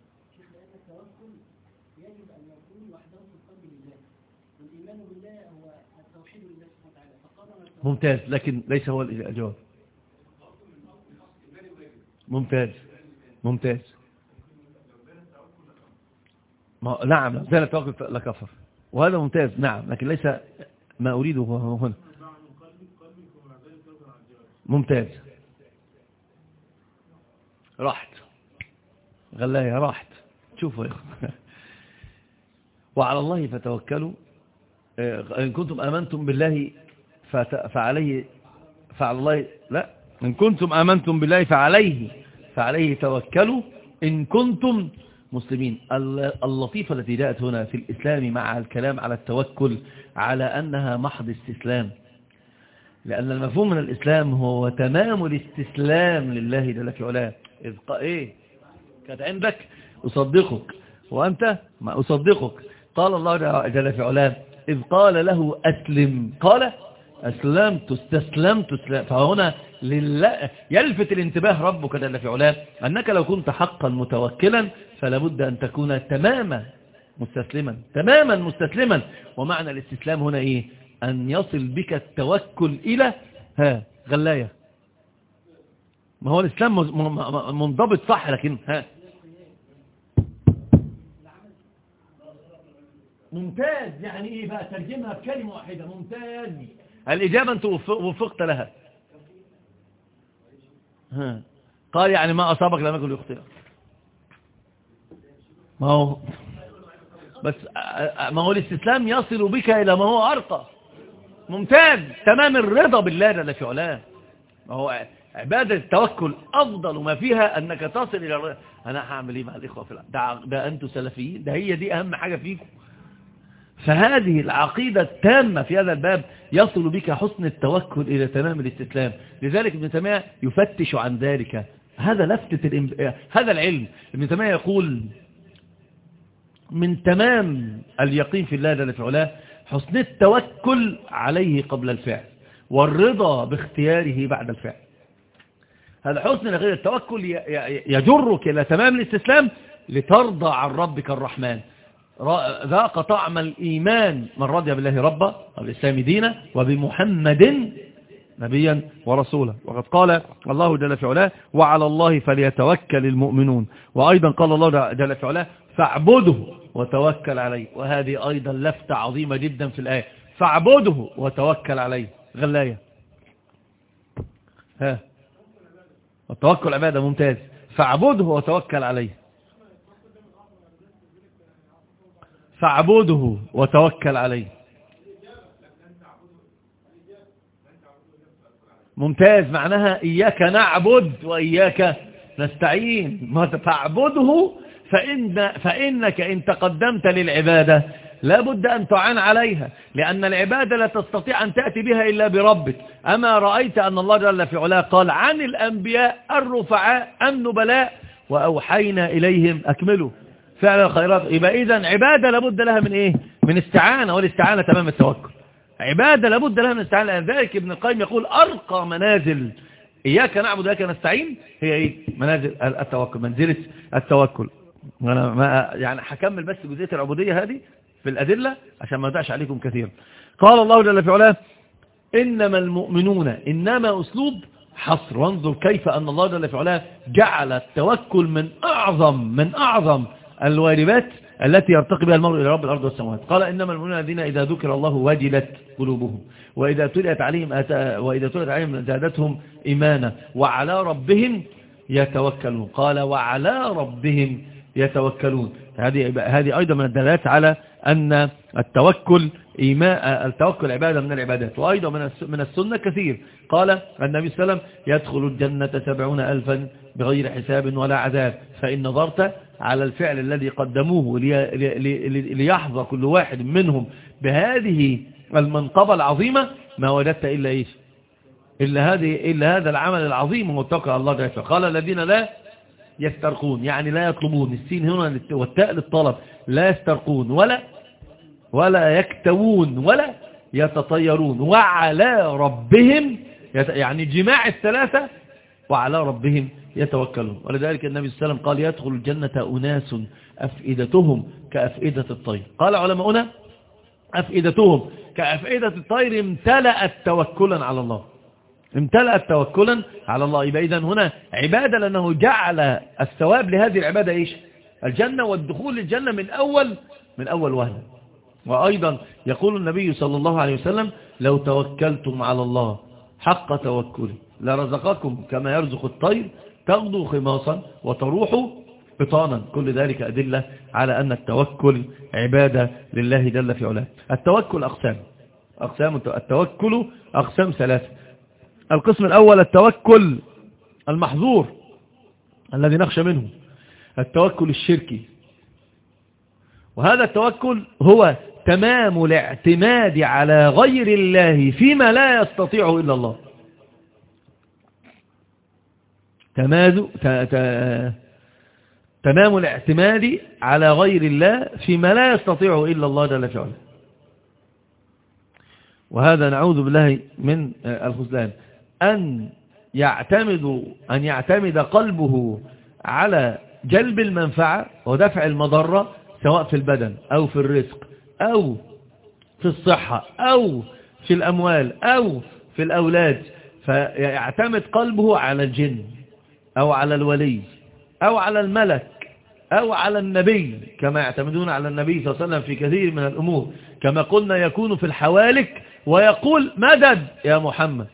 ممتاز لكن ليس هو الجواب. ممتاز ممتاز. ما نعم لو زال التوكل لكفر وهذا ممتاز نعم لكن ليس ما أريده هنا. ممتاز. راحت. غلاية راحت. شوفوا يا وعلى الله فتوكلوا. آه، إن كنتم أمنتم بالله فعليه فعلى الله لا. إن كنتم آمنتم بالله فعليه. فعليه توكلوا. إن كنتم مسلمين. اللطيفة التي جاءت هنا في الإسلام مع الكلام على التوكل على أنها محض استسلام. لأن المفهوم من الإسلام هو تمام الاستسلام لله جل في علاه إذ إيه؟ كانت عندك. أصدقك. وأنت؟ ما أصدقك. قال الله جل في علاه إذ قال له أسلم. قال أسلمت استسلمت فهنا لله يلفت الانتباه ربك جل في علاه أنك لو كنت حقا متوكلا فلا بد أن تكون تماما مستسلما. تماما مستسلما. ومعنى الاستسلام هنا إيه؟ أن يصل بك التوكل إلى ها غلاية. ما هو الإسلام منضبط صح لكن ها. ممتاز. يعني إيه بقى؟ ترجمها بكلمة واحدة. ممتاز. الإجابة أنت وفقت لها. ها. قال يعني ما أصابك لم يكن يخطئ ما هو؟ بس ما هو الاستسلام يصل بك إلى ما هو أرقى. ممتاز. تمام الرضا بالله جل في علاه ما هو عبادة التوكل أفضل ما فيها أنك تصل إلى الرضا أنا هعمل إيه مع الإخوة في ده, ده أنتوا سلفيين. ده هي دي أهم حاجة فيكم. فهذه العقيدة التامة في هذا الباب يصل بك حسن التوكل إلى تمام الاستسلام. لذلك ابن تيمية يفتش عن ذلك. هذا لفتة الإم... هذا العلم. ابن تيمية يقول من تمام اليقين في الله جل في علاه حسن التوكل عليه قبل الفعل والرضا باختياره بعد الفعل. هذا حسن غير التوكل يجرك إلى تمام الاستسلام لترضى عن ربك الرحمن. ذاق طعم الإيمان. من رضي بالله ربا وبالإسلام دينا وبمحمد نبيا ورسولا. وقد قال الله جل في علاه وعلى الله فليتوكل المؤمنون. وأيضا قال الله جل في علاه فاعبده وتوكل عليه. وهذه أيضا لفتة عظيمة جدا في الآية. فاعبده وتوكل عليه. غلاية. ها. والتوكل عبادة ممتاز. فاعبده وتوكل عليه. فاعبده وتوكل عليه. ممتاز. معناها إياك نعبد وإياك نستعين. فاعبده فإن فإنك إن تقدمت للعبادة لابد أن تعان عليها لأن العبادة لا تستطيع أن تأتي بها إلا بربك. أما رأيت أن الله جل في علاه قال عن الأنبياء الرفعاء النبلاء وأوحينا إليهم أكملوا فعل الخيرات. يبقى إذا عبادة لابد لها من إيه؟ من استعانة والاستعانة تمام التوكل. عبادة لابد لها من استعانة ذلك ابن القيم يقول أرقى منازل. إياك نعبد وإياك نستعين. هي إيه؟ منازل التوكل منزلة التوكل. أنا ما يعني هكمل بس جزئية العبودية هذه في الأدلة عشان ما أدعش عليكم كثير. قال الله جل في علاه إنما المؤمنون إنما أسلوب حصر. وانظر كيف أن الله جل في علاه جعل التوكل من أعظم من أعظم الواجبات التي يرتقي بها المرء إلى رب الأرض والسماوات. قال إنما المؤمنون الذين إذا ذكر الله وجلت قلوبهم وإذا تليت عليهم أتا وإذا تليت عليهم زادتهم إيمانا وعلى ربهم يتوكلون. قال وعلى ربهم يتوكلون. هذه هذه أيضا من الدلالات على أن التوكل إيماء التوكل عبادة من العبادات وأيضا من من السنة كثير. قال النبي صلى الله عليه وسلم يدخل الجنة سبعون ألفا بغير حساب ولا عذاب فإن نظرت على الفعل الذي قدموه ليحظى كل واحد منهم بهذه المنقبة العظيمة ما وجدت إلا إيش؟ إلا, هذه إلا هذا العمل العظيم ومتقى الله جل قال الذين لا يسترقون يعني لا يطلبون. السين هنا والتاء للطلب. لا يسترقون ولا ولا يكتوون ولا يتطيرون. وعلى ربهم. يعني جماع الثلاثة وعلى ربهم يتوكلون. ولذلك النبي صلى الله عليه وسلم قال يدخل الجنة أناس أفئدتهم كأفئدة الطير. قال علماؤنا أفئدتهم كأفئدة الطير امتلأت توكلا على الله. امتلأت توكلا على الله. يبقى إذن هنا عبادة لأنه جعل الثواب لهذه العبادة إيش؟ الجنة والدخول للجنة من أول من أول وهلة وأيضا يقول النبي صلى الله عليه وسلم لو توكلتم على الله حق توكله. لرزقكم كما يرزق الطير تغدو خماصا وتروح بطانا. كل ذلك أدلة على أن التوكل عبادة لله جل في علاه. التوكل أقسام. أقسام التوكل أقسام ثلاثة القسم الأول التوكل المحظور الذي نخشى منه. التوكل الشركي. وهذا التوكل هو تمام الاعتماد على غير الله فيما لا يستطيعه إلا الله. تمام الاعتماد على غير الله فيما لا يستطيعه إلا الله جل في وهذا نعوذ بالله من الخزلان. أن يعتمد أن يعتمد قلبه على جلب المنفعة ودفع المضرة سواء في البدن أو في الرزق أو في الصحة أو في الأموال أو في الأولاد. فيعتمد قلبه على الجن. أو على الولي أو على الملك أو على النبي كما يعتمدون على النبي صلى الله عليه وسلم في كثير من الأمور. كما قلنا يكون في الحوالك ويقول مدد يا محمد.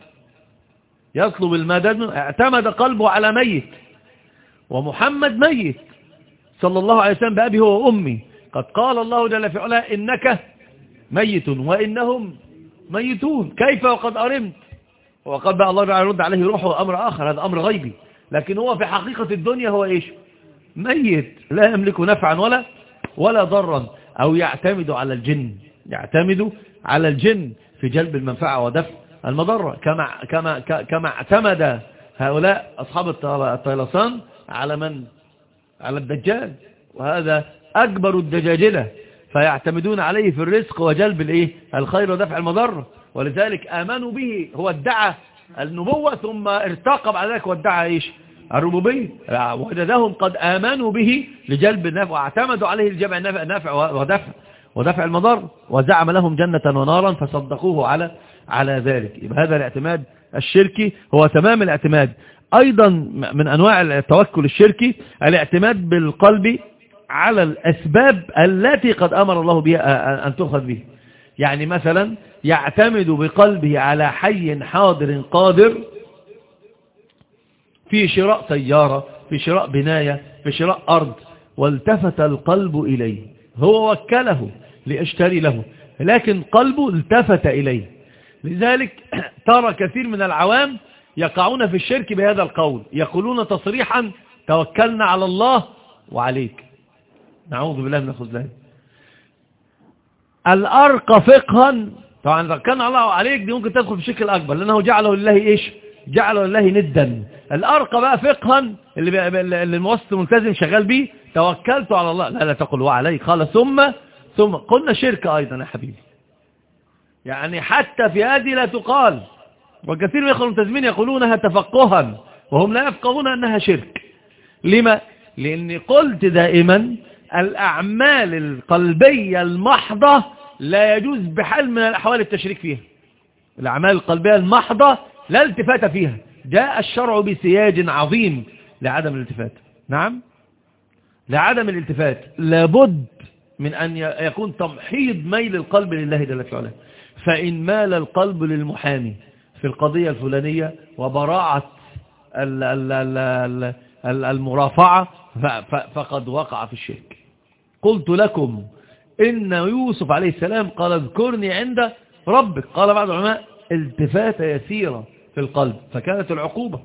يطلب المدد اعتمد قلبه على ميت. ومحمد ميت. صلى الله عليه وسلم بأبي هو وأمي. قد قال الله جل في علاه إنك ميت وإنهم ميتون. كيف وقد أرمت؟ وقد بقى الله يرد عليه روحه أمر آخر. هذا أمر غيبي. لكن هو في حقيقة الدنيا هو إيش؟ ميت لا يملك نفعا ولا ولا ضرا أو يعتمد على الجن يعتمد على الجن في جلب المنفعة ودفع المضرة. كما, كما, كما اعتمد هؤلاء أصحاب الطيلسان على من؟ على الدجال. وهذا أكبر الدجاجلة. فيعتمدون عليه في الرزق وجلب الإيه؟ الخير ودفع المضر ولذلك آمنوا به. هو ادعى النبوة ثم ارتقى بعد ذلك وادعى إيش؟ الربوبية. وجدهم قد آمنوا به لجلب النفع واعتمدوا عليه لجمع النفع ودفع ودفع المضر وزعم لهم جنة ونارا فصدقوه على على ذلك. يبقى هذا الاعتماد الشركي هو تمام الاعتماد. أيضا من أنواع التوكل الشركي الاعتماد بالقلب على الأسباب التي قد أمر الله بها أن تؤخذ به. يعني مثلا يعتمد بقلبه على حي حاضر قادر في شراء سيارة في شراء بناية في شراء أرض. والتفت القلب إليه. هو وكله لأشتري له. لكن قلبه التفت إليه. لذلك ترى كثير من العوام يقعون في الشرك بهذا القول. يقولون تصريحا توكلنا على الله وعليك. نعوذ بالله من الخزلان. الأرقى فقها طبعا توكلنا على الله وعليك دي ممكن تدخل في الشرك الأكبر لأنه جعله لله إيش؟ جعله لله ندا. الأرقى بقى فقها اللي, اللي الموسط الملتزم شغال به توكلت على الله. لا لا تقل وعليك. قال ثم ثم قلنا شرك أيضا يا حبيبي. يعني حتى في هذه لا تقال. وكثير من الملتزمين يقولونها تفقها وهم لا يفقهون أنها شرك. لما؟ لأني قلت دائما الأعمال القلبية المحضة لا يجوز بحال من الأحوال التشريك فيها. الأعمال القلبية المحضة لا التفات فيها. جاء الشرع بسياج عظيم لعدم الالتفات. نعم؟ لعدم الالتفات. لابد من أن يكون تمحيض ميل القلب لله جل وعلا. فإن مال القلب للمحامي في القضية الفلانية وبراعة المرافعة فقد وقع في الشرك. قلت لكم إن يوسف عليه السلام قال اذكرني عند ربك. قال بعض العلماء التفات يسيرة في القلب فكانت العقوبة.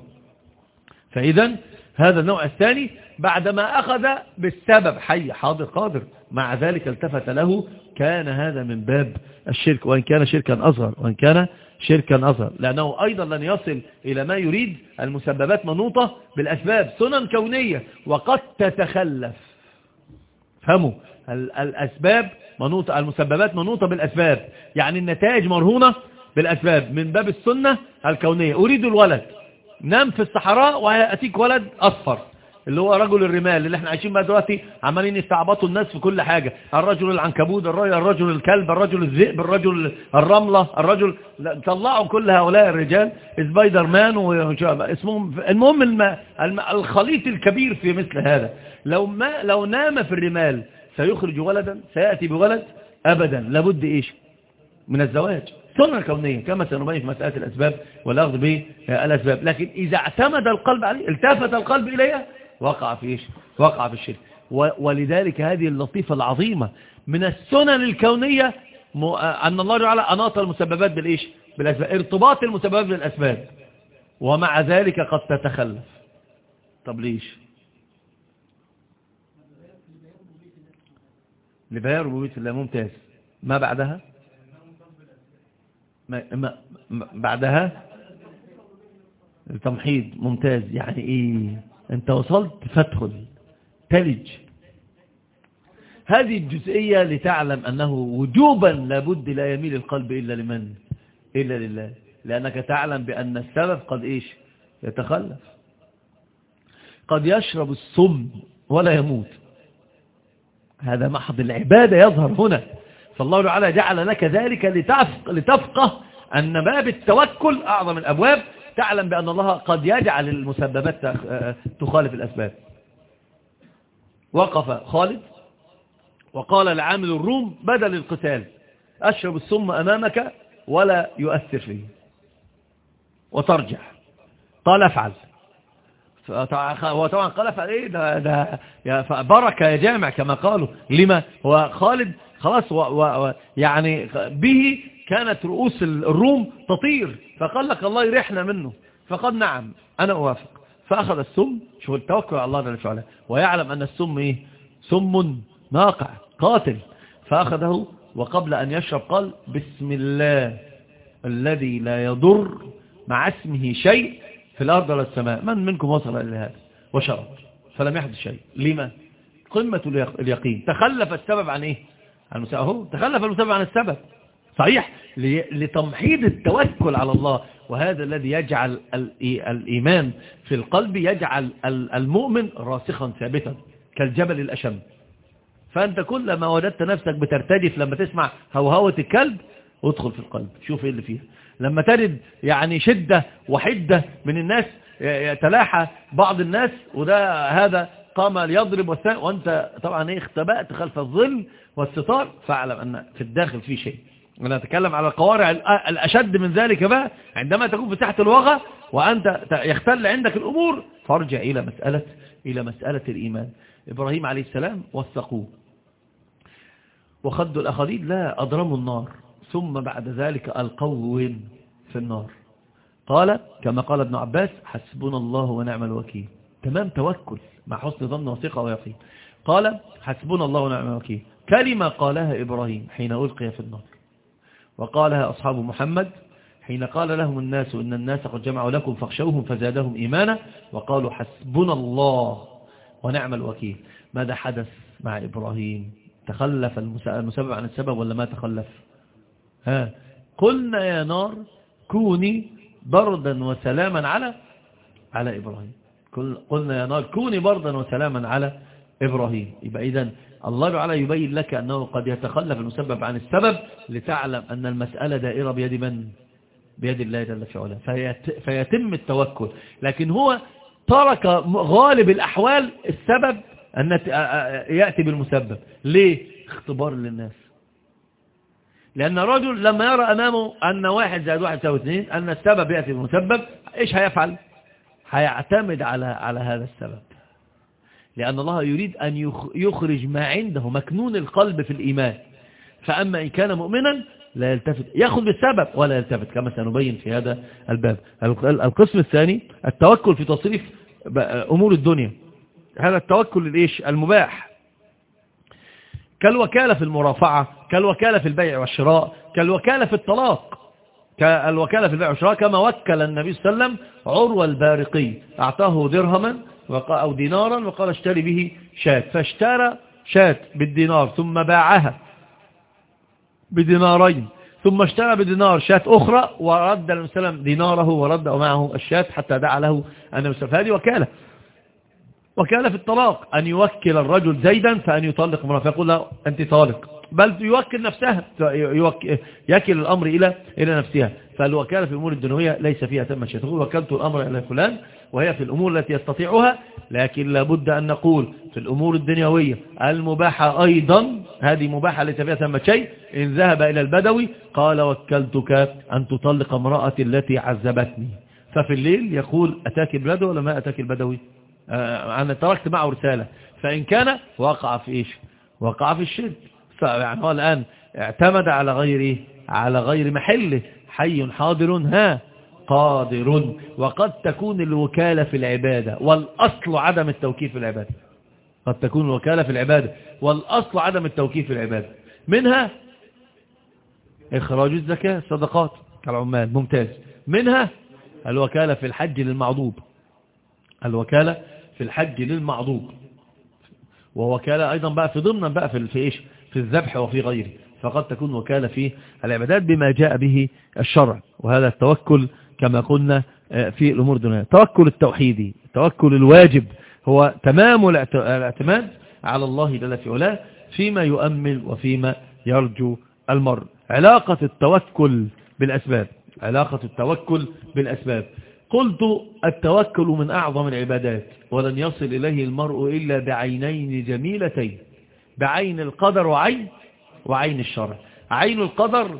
فإذا هذا النوع الثاني بعدما أخذ بالسبب حي حاضر قادر. مع ذلك التفت له كان هذا من باب الشرك. وإن كان شركا أصغر وإن كان شركا أصغر. لأنه أيضا لن يصل إلى ما يريد المسببات منوطة بالأسباب. سنن كونية وقد تتخلف. فهموا الأسباب منوطة المسببات منوطة بالأسباب. يعني النتائج مرهونة بالأسباب. من باب السنة الكونية. أريد الولد. نام في الصحراء وهيأتيك ولد أصفر. اللي هو رجل الرمال اللي إحنا عايشين بقى دلوقتي عمالين يستعبطوا الناس في كل حاجة. الرجل العنكبوت الرجل الكلب الرجل الذئب الرجل الرملة الرجل طلعوا كل هؤلاء الرجال. سبايدر مان اسمهم المهم الم... الخليط الكبير في مثل هذا. لو ما لو نام في الرمال سيخرج ولدا سيأتي بولد أبدا. لابد إيش؟ من الزواج. سنة كونية كما سنبين في مسألة الأسباب والأخذ بالأسباب. لكن إذا اعتمد القلب عليه التفت القلب إليها وقع في إيش؟ وقع في الشرك. ولذلك هذه اللطيفة العظيمة من السنن الكونية أن الله تعالى أناط المسببات بالإيش؟ بالأسباب. ارتباط المسببات بالأسباب. ومع ذلك قد تتخلف. طب ليش؟ لبيان ربوبية الله ممتاز. ما بعدها؟ ما ما بعدها؟ التمحيض ممتاز. يعني إيه؟ أنت وصلت فادخل تلج هذه الجزئية لتعلم أنه وجوبا لابد لا يميل القلب إلا لمن؟ إلا لله. لأنك تعلم بأن السبب قد إيش؟ يتخلف. قد يشرب السم ولا يموت. هذا محض العبادة يظهر هنا. فالله تعالى جعل لك ذلك لتفق لتفقه أن باب التوكل أعظم الأبواب. تعلم بأن الله قد يجعل المسببات تخالف الأسباب. وقف خالد وقال لعامل الروم بدل القتال أشرب السم أمامك ولا يؤثر فيه. وترجع. قال افعل. هو طبعا قال افعل إيه ده, ده يا بركة يا جامع كما قالوا. لما؟ هو خالد خلاص و و يعني به كانت رؤوس الروم تطير. فقال لك الله يريحنا منه. فقال نعم أنا أوافق. فأخذ السم شوف التوكل على الله جل ويعلم أن السم إيه؟ سم ناقع قاتل. فأخذه وقبل أن يشرب قال بسم الله الذي لا يضر مع اسمه شيء. في الأرض ولا السماء؟ من منكم وصل إلى هذا وشرب؟ فلم يحدث شيء. لما؟ قمة اليقين. تخلف السبب عن إيه؟ عن المسبب تخلف المسبب عن السبب. صحيح. لتمحيض التوكل على الله. وهذا الذي يجعل الإيمان في القلب يجعل المؤمن راسخا ثابتا كالجبل الأشم. فأنت كلما وجدت نفسك بترتجف لما تسمع هوهوة الكلب ادخل في القلب. شوف إيه اللي فيها. لما ترد يعني شدة وحدة من الناس يتلاحى بعض الناس وده هذا قام ليضرب وأنت طبعا إيه اختبأت خلف الظل والستار فاعلم أن في الداخل في شيء. أنا أتكلم على القوارع الأشد من ذلك بقى عندما تكون في تحت الوغى وأنت يختل عندك الأمور فارجع إلى مسألة إلى مسألة الإيمان. إبراهيم عليه السلام وثقوه. وخدوا الأخديد لا أضرموا النار. ثم بعد ذلك ألقوه في النار. قال كما قال ابن عباس حسبنا الله ونعم الوكيل. تمام توكل مع حسن ظن وثقة ويقين. قال حسبنا الله ونعم الوكيل. كلمة قالها إبراهيم حين ألقي في النار. وقالها أصحاب محمد حين قال لهم الناس إن الناس قد جمعوا لكم فاخشوهم فزادهم إيمانا وقالوا حسبنا الله ونعم الوكيل. ماذا حدث مع إبراهيم؟ تخلف المسبب عن السبب ولا ما تخلف؟ ها. قلنا يا نار كوني بردا وسلاما على على إبراهيم. قلنا يا نار كوني بردا وسلاما على إبراهيم. يبقى إذن الله تعالى يبين لك أنه قد يتخلف المسبب عن السبب لتعلم أن المسألة دائرة بيد من؟ بيد الله جل في علاه. فيتم التوكل. لكن هو ترك غالب الأحوال السبب أن يأتي بالمسبب. ليه؟ اختبار للناس. لأن رجل لما يرى أمامه أن واحد زائد واحد يساوي اثنين أن السبب يأتي بالمسبب إيش هيفعل؟ هيعتمد على على هذا السبب. لأن الله يريد أن يخرج ما عنده مكنون القلب في الإيمان. فأما إن كان مؤمنا لا يلتفت يأخذ بالسبب ولا يلتفت كما سنبين في هذا الباب. القسم الثاني التوكل في تصريف أمور الدنيا. هذا التوكل الإيش المباح. كالوكالة في المرافعة كالوكالة في البيع والشراء كالوكالة في الطلاق. كالوكالة في البيع والشراء كما وكل النبي صلى الله عليه وسلم عروة البارقي. أعطاه درهما أو دينارا وقال اشتري به شاة. فاشترى شاة بالدينار ثم باعها بدينارين. ثم اشترى بدينار شاة أخرى ورد النبي صلى الله عليه وسلم ديناره ورد معه الشاة حتى دعا له النبي صلى الله عليه وسلم. هذه وكالة. وكالة في الطلاق. أن يوكل الرجل زيدا فأن يطلق امرأة. فيقول له أنت طالق. بل يوكل نفسها يكل الأمر إلى إلى نفسها. فالوكالة في الأمور الدنيوية ليس فيها تم شيء تقول وكلت الأمر إلى فلان وهي في الأمور التي يستطيعها لكن لابد أن نقول في الأمور الدنيوية المباحة أيضا هذه مباحة ليس فيها ثم شيء. إن ذهب إلى البدوي قال وكلتك أن تطلق امرأة التي عذبتني. ففي الليل يقول أتاك البدوي ولا ما أتاك البدوي؟ أنا تركت معه رسالة. فإن كان وقع في إيش؟ وقع في الشرك. يعني هو الآن اعتمد على غيره على غير محله. حي حاضر ها قادر. وقد تكون الوكالة في العبادة. والأصل عدم التوكيل في العبادة. قد تكون الوكالة في العبادة. والأصل عدم التوكيل في العبادة. منها إخراج الزكاة صدقات. كالعمال ممتاز. منها الوكالة في الحج للمعضوب الوكالة في الحج للمعضوب ووكالة أيضا بقى في ضمنا بقى في إيش؟ في الذبح وفي غيره. فقد تكون وكالة في العبادات بما جاء به الشرع. وهذا التوكل كما قلنا آه، في الأمور الدنيا. توكل التوحيدي التوكل الواجب هو تمام الاعتماد على الله جل في علاه فيما يؤمل وفيما يرجو المرء. علاقة التوكل بالأسباب علاقة التوكل بالأسباب. قلت التوكل من أعظم العبادات ولن يصل إليه المرء إلا بعينين جميلتين بعين القدر وعين وعين الشرع عين القدر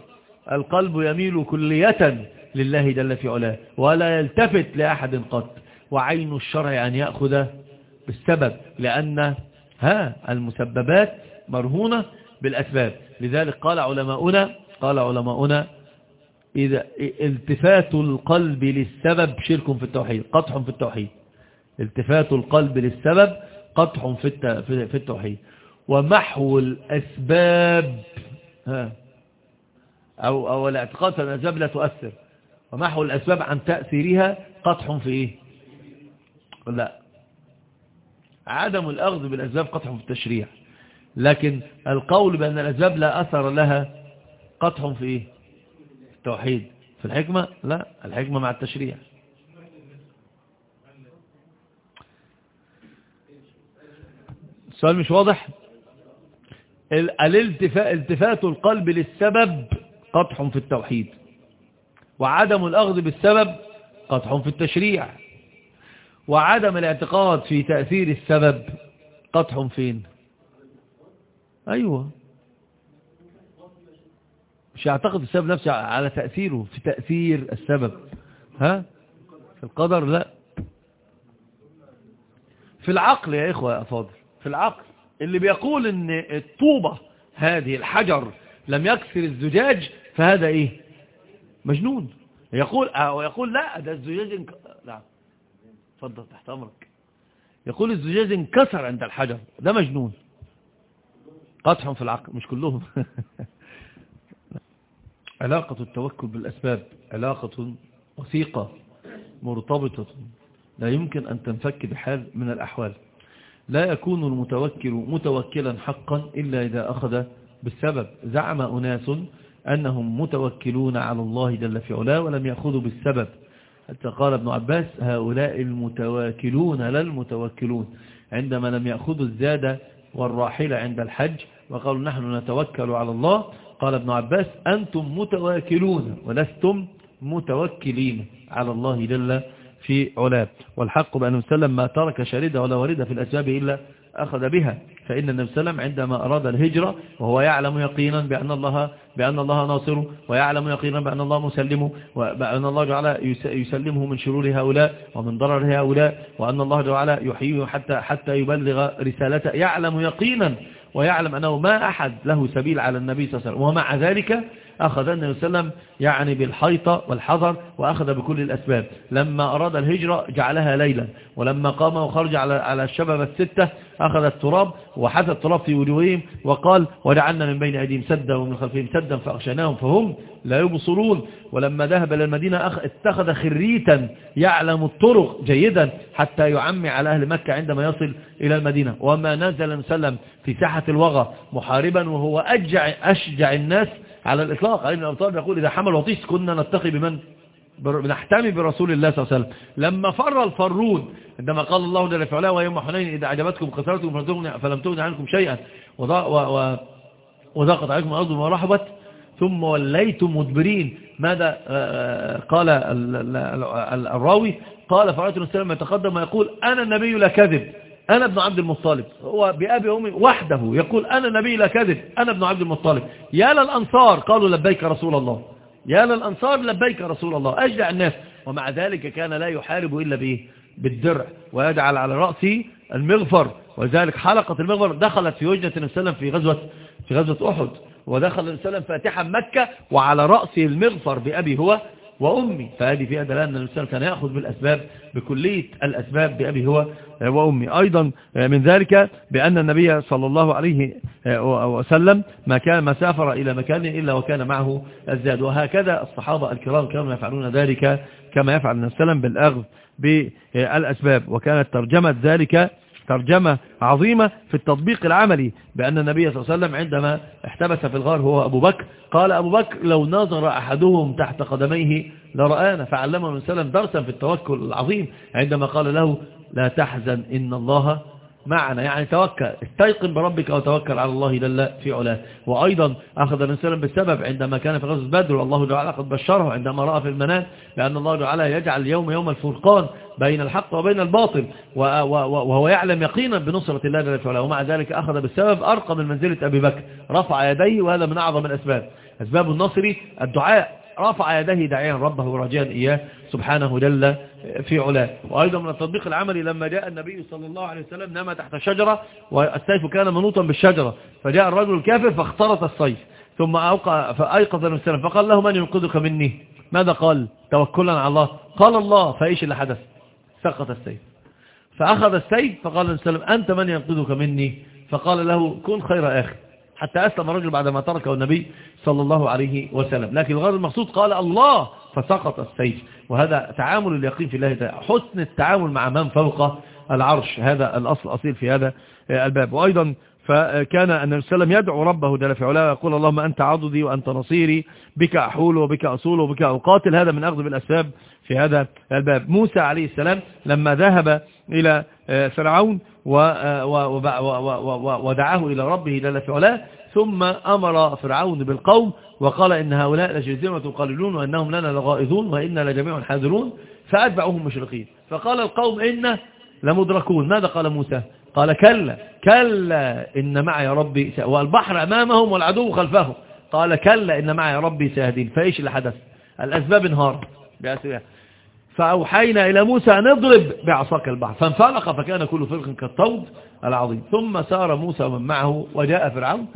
القلب يميل كلية لله جل في علاه ولا يلتفت لأحد قط. وعين الشرع أن يأخذ بالسبب لأن ها المسببات مرهونة بالأسباب. لذلك قال علماؤنا قال علماؤنا إذا التفات القلب للسبب شرك في التوحيد قطح في التوحيد. التفات القلب للسبب قطح في التوحيد. ومحو الأسباب ها أو, أو الاعتقاد أن الأسباب لا تؤثر. ومحو الأسباب عن تأثيرها قطح في إيه؟ لا. عدم الأخذ بالأسباب قطح في التشريع. لكن القول بأن الأسباب لا أثر لها قطح في إيه؟ التوحيد. في الحكمة؟ لا الحكمة مع التشريع. السؤال مش واضح؟ الالتفات القلب للسبب قطح في التوحيد وعدم الأخذ بالسبب قطح في التشريع وعدم الاعتقاد في تأثير السبب قطح فين؟ أيوة. مش يعتقد السبب نفسه على تأثيره في تأثير السبب. ها؟ في القدر لا. في العقل يا إخوة يا فاضل في العقل. اللي بيقول إن الطوبة هذه الحجر لم يكسر الزجاج فهذا إيه؟ مجنون. يقول ويقول لا ده الزجاج انك... لا. اتفضل تحت أمرك. يقول الزجاج انكسر عند الحجر ده مجنون. قطح في العقل مش كلهم. علاقة التوكل بالأسباب علاقة وثيقة مرتبطة. لا يمكن أن تنفك بحال من الأحوال. لا يكون المتوكل متوكلا حقا إلا إذا أخذ بالسبب. زعم أناس أنهم متوكلون على الله جل في علاه ولم يأخذوا بالسبب. حتى قال ابن عباس هؤلاء المتواكلون لا المتوكلون. عندما لم يأخذوا الزاد والراحلة عند الحج وقالوا نحن نتوكل على الله قال ابن عباس أنتم متواكلون ولستم متوكلين على الله جل في علاه. والحق بأنه سلم ما ترك شاردة ولا ورد في الأسباب إلا أخذ بها. فإن النبي وسلم عندما أراد الهجرة وهو يعلم يقينا بأن الله بأن الله ناصره ويعلم يقينا بأن الله مسلمه وبأن الله جعل يسلمه من شرور هؤلاء ومن ضرر هؤلاء وأن الله جعل يحييه حتى حتى يبلغ رسالته. يعلم يقينا ويعلم أنه ما أحد له سبيل على النبي صلى الله عليه وسلم ومع ذلك أخذ النبي صلى الله عليه وسلم يعني بالحيطة والحذر وأخذ بكل الأسباب. لما أراد الهجرة جعلها ليلا. ولما قام وخرج على على الشباب الستة أخذ التراب وحث التراب في وجوههم وقال وجعلنا من بين أيديهم سدا ومن خلفهم سدا فأخشناهم فهم لا يبصرون. ولما ذهب إلى المدينة اتخذ خريتا يعلم الطرق جيدا حتى يعمي على أهل مكة عندما يصل إلى المدينة. وما نزل وسلم في ساحة الوغى محاربا وهو أجع أشجع الناس على الإطلاق. علي بن أبي طالب يقول إذا حمل وطيس كنا نتقي بمن؟ بنحتمي برسول الله صلى الله عليه وسلم. لما فر الفرون عندما قال الله جل وعلا ويوم حنين إذا أعجبتكم قصرتكم فلم تغن عنكم شيئا. وضاقت عليكم الأرض وما رحبت. ثم وليتم مدبرين. ماذا؟ آه، قال الراوي قال فرأيت السلام يتقدم ويقول أنا النبي لا كذب أنا ابن عبد المطلب. هو بأبي أمي وحده يقول أنا النبي لا كذب أنا ابن عبد المطلب. يا للأنصار قالوا لبيك رسول الله. يا للأنصار لبيك رسول الله. أجدع الناس. ومع ذلك كان لا يحارب إلا به بالدرع ويجعل على رأسه المغفر. ولذلك حلقة المغفر دخلت في وجنة النبي في غزوة في غزوة أحد. ودخل النبي صلى الله عليه وسلم فاتحا مكة وعلى رأسه المغفر بأبي هو وأمي. فهذه فيها دلالة أن النبي كان يأخذ بالأسباب بكلية الأسباب بأبي هو وأمي. أيضا من ذلك بأن النبي صلى الله عليه وسلم ما كان ما سافر إلى مكان إلا وكان معه الزاد. وهكذا الصحابة الكرام كانوا يفعلون ذلك كما يفعل النبي صلى الله عليه وسلم بالأخذ بالأسباب. وكانت ترجمة ذلك ترجمة عظيمة في التطبيق العملي بأن النبي صلى الله عليه وسلم عندما احتبس في الغار هو أبو بكر قال أبو بكر لو نظر أحدهم تحت قدميه لرآنا فعلمه من سلم درسا في التوكل العظيم عندما قال له لا تحزن إن الله معنا يعني توكل استيقن بربك وتوكل على الله جل في علاه. وأيضا أخذ النبي صلى بالسبب عندما كان في غزوة بدر والله تعالى قد بشره عندما رأى في المنام بأن الله تعالى يجعل اليوم يوم الفرقان بين الحق وبين الباطل وهو يعلم يقينا بنصرة الله جل في علاه. ومع ذلك أخذ بالسبب أرقى من منزلة أبي بكر رفع يديه وهذا من أعظم الأسباب. أسباب النصر الدعاء. رفع يديه داعيا ربه راجيا إياه سبحانه جل في علاه. وأيضا من التطبيق العملي لما جاء النبي صلى الله عليه وسلم نام تحت شجرة والسيف كان منوطا بالشجرة. فجاء الرجل الكافر فاخترط السيف ثم فأيقظ النبي صلى فقال له من ينقذك مني؟ ماذا قال؟ توكلا على الله. قال الله. فإيش اللي حدث؟ سقط السيف. فأخذ السيف فقال النبي صلى الله عليه وسلم أنت من ينقذك مني؟ فقال له كن خير أخي. حتى أسلم الرجل بعدما تركه النبي صلى الله عليه وسلم. لكن الغرض المقصود قال الله فسقط السيف. وهذا تعامل اليقين في الله حسن التعامل مع من فوق العرش. هذا الأصل الأصيل في هذا الباب. وأيضا فكان النبي صلى الله عليه وسلم يدعو ربه جل في علاه ويقول اللهم أنت عضدي وأنت نصيري. بك أحول وبك أصول وبك أقاتل. هذا من أخذ بالأسباب في هذا الباب. موسى عليه السلام لما ذهب إلى فرعون ودعاه إلى ربه جل في ثم أمر فرعون بالقوم وقال إن هؤلاء لشرذمة قليلون وإنهم لنا لغائظون وإنا لجميع حاذرون فأتبعوهم مشرقين. فقال القوم إن لمدركون. ماذا قال موسى؟ قال كلا كلا إن معي ربي والبحر أمامهم والعدو خلفهم. قال كلا إن معي ربي سيهدين. فإيش اللي حدث الأسباب انهار فأوحينا إلى موسى أن اضرب بعصاك البحر. فانفلق فكان كل فرق كالطود العظيم. ثم سار موسى ومن معه وجاء فرعون.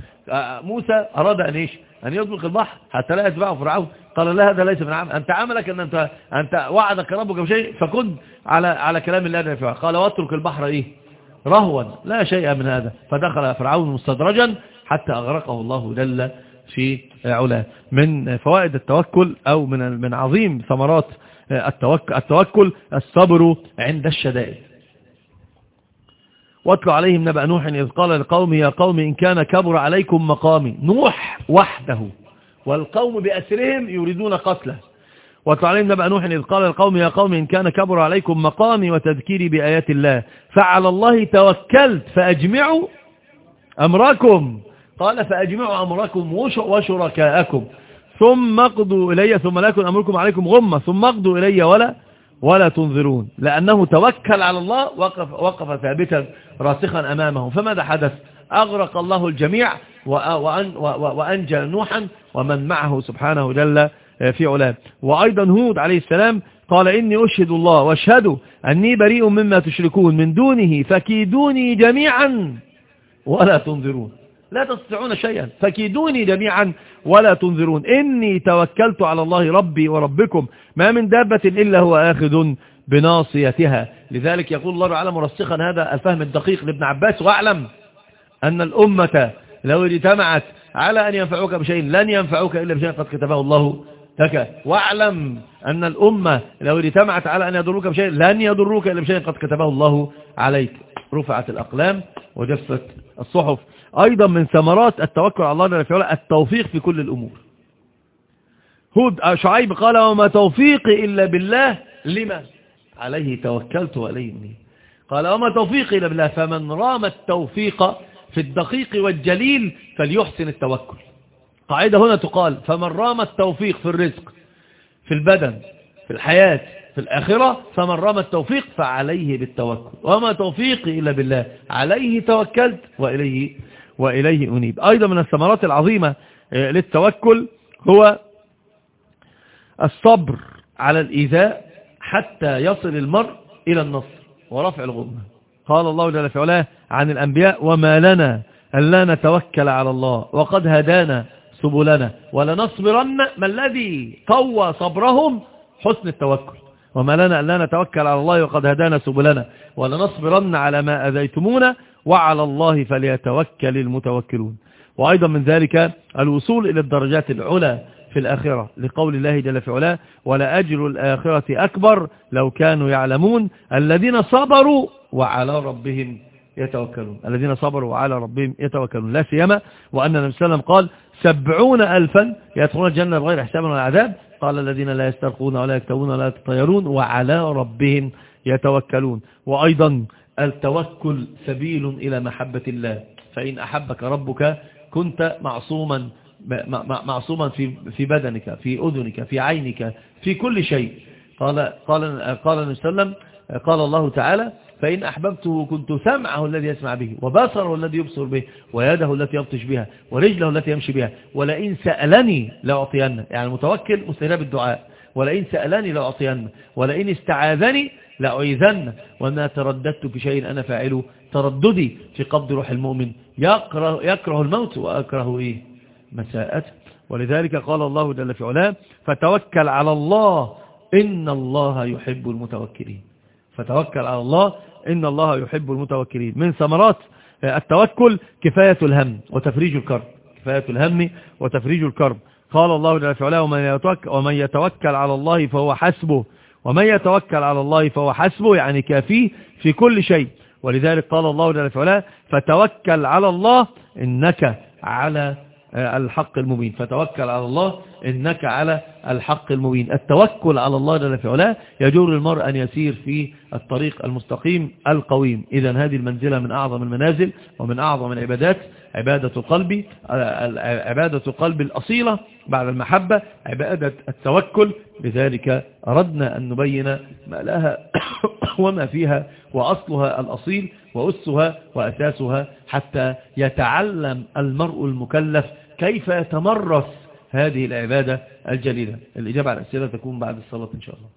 موسى أراد أن إيش؟ أن يطلق البحر حتى لا يتبعه فرعون. قال لا هذا ليس من عمل. أنت عملك أن أنت, أنت وعدك ربك بشيء فكن على على كلام الله جل قال واترك البحر إيه؟ رهوا. لا شيء من هذا. فدخل فرعون مستدرجا حتى أغرقه الله جل في علاه. من فوائد التوكل أو من من عظيم ثمرات التوكل, التوكل الصبر عند الشدائد. واتل عليهم نبأ نوح إذ قال لقومه يا قوم إن كان كبر عليكم مقامي. نوح وحده والقوم بأسرهم يريدون قتله. واتل عليهم نبأ نوح إذ قال لقوم يا قوم إن كان كبر عليكم مقامي وتذكيري بآيات الله فعلى الله توكلت فأجمعوا أمركم. قال فأجمعوا أمركم وشركاءكم. ثم اقضوا إلي ثم لا يكن أمركم عليكم غمة ثم اقضوا إلي ولا ولا تنظرون. لأنه توكل على الله وقف, وقف ثابتا راسخا أمامه فماذا حدث؟ أغرق الله الجميع وأنجى نوحا ومن معه سبحانه جل في علاه. وأيضا هود عليه السلام قال إني أشهد الله واشهدوا أني بريء مما تشركون من دونه فكيدوني جميعا ولا تنظرون. لا تستطيعون شيئا. فكيدوني جميعا ولا تنذرون. إني توكلت على الله ربي وربكم. ما من دابة إلا هو آخذ بناصيتها. لذلك يقول الله تعالى مرسخا هذا الفهم الدقيق لابن عباس. واعلم أن الأمة لو اجتمعت على أن ينفعوك بشيء لن ينفعوك إلا بشيء قد كتبه الله لك. واعلم أن الأمة لو اجتمعت على أن يضروك بشيء لن يضروك إلا بشيء قد كتبه الله عليك. رفعت الأقلام وجفت الصحف. أيضا من ثمرات التوكل على الله جل وعلا التوفيق في كل الأمور. هود شعيب قال وما توفيقي إلا بالله لما؟ عليه توكلت وعليه مني قال وما توفيقي إلا بالله فمن رام التوفيق في الدقيق والجليل فليحسن التوكل. قاعدة هنا تقال فمن رام التوفيق في الرزق في البدن في الحياة في الآخرة فمن رام التوفيق فعليه بالتوكل. وما توفيقي إلا بالله عليه توكلت وإليه, وإليه أنيب. أيضا من الثمرات العظيمة آه، للتوكل هو الصبر على الإيذاء حتى يصل المرء إلى النصر ورفع الغمة قال الله جل في علاه عن الأنبياء وما لنا ألا نتوكل على الله وقد هدانا سبلنا ولنصبرن ما الذي قوى صبرهم حسن التوكل. وما لنا ألا نتوكل على الله وقد هدانا سبلنا ولنصبرن على ما أذيتمونا وعلى الله فليتوكل المتوكلون. وأيضا من ذلك الوصول إلى الدرجات العلى في الآخرة لقول الله جل في علاه ولأجر الآخرة أكبر لو كانوا يعلمون الذين صبروا وعلى ربهم يتوكلون. الذين صبروا وعلى ربهم يتوكلون. لا سيما وأن النبي صلى الله عليه وسلم قال سبعون ألفا يدخلون الجنة بغير حساب ولا عذاب. قال الذين لا يسترقون ولا يكتبون ولا يتطيرون وعلى ربهم يتوكلون. وأيضا التوكل سبيل إلى محبة الله. فإن أحبك ربك كنت معصوما معصوما في في بدنك في أذنك في عينك في كل شيء. قال قال قال النبي صلى الله عليه وسلم قال الله تعالى فإن أحببته كنت سمعه الذي يسمع به وبصره الذي يبصر به ويده التي يبطش بها ورجله التي يمشي بها. ولئن سألني لأعطينه. يعني المتوكل مستجاب الدعاء. ولئن سألني لأعطينه. ولئن استعاذني لأعيذن وأنا ترددت في شيء أنا فاعله. ترددي في قبض روح المؤمن. يكره, يكره الموت وأكره إيه؟ مساءته. ولذلك قال الله جل في علاه فتوكل على الله إن الله يحب المتوكلين. فتوكل على الله إن الله يحب المتوكلين. من ثمرات التوكل كفاية الهم وتفريج الكرب. كفاية الهم وتفريج الكرب. قال الله جل في علاه ومن يتوكل على الله فهو حسبه. ومن يتوكل على الله فهو حسبه يعني كافيه في كل شيء. ولذلك قال الله جل في علاه فتوكل على الله إنك على الحق المبين. فتوكل على الله إنك على الحق المبين. التوكل على الله جل في علاه يجور المرء أن يسير في الطريق المستقيم القويم. إذا هذه المنزلة من أعظم المنازل ومن أعظم العبادات عبادة القلب عبادة القلب الأصيلة بعد المحبة عبادة التوكل. لذلك أردنا أن نبين ما لها وما فيها وأصلها الأصيل وأسها وأساسها حتى يتعلم المرء المكلف كيف يتمرس هذه العبادة الجليلة. الإجابة على الأسئلة تكون بعد الصلاة إن شاء الله.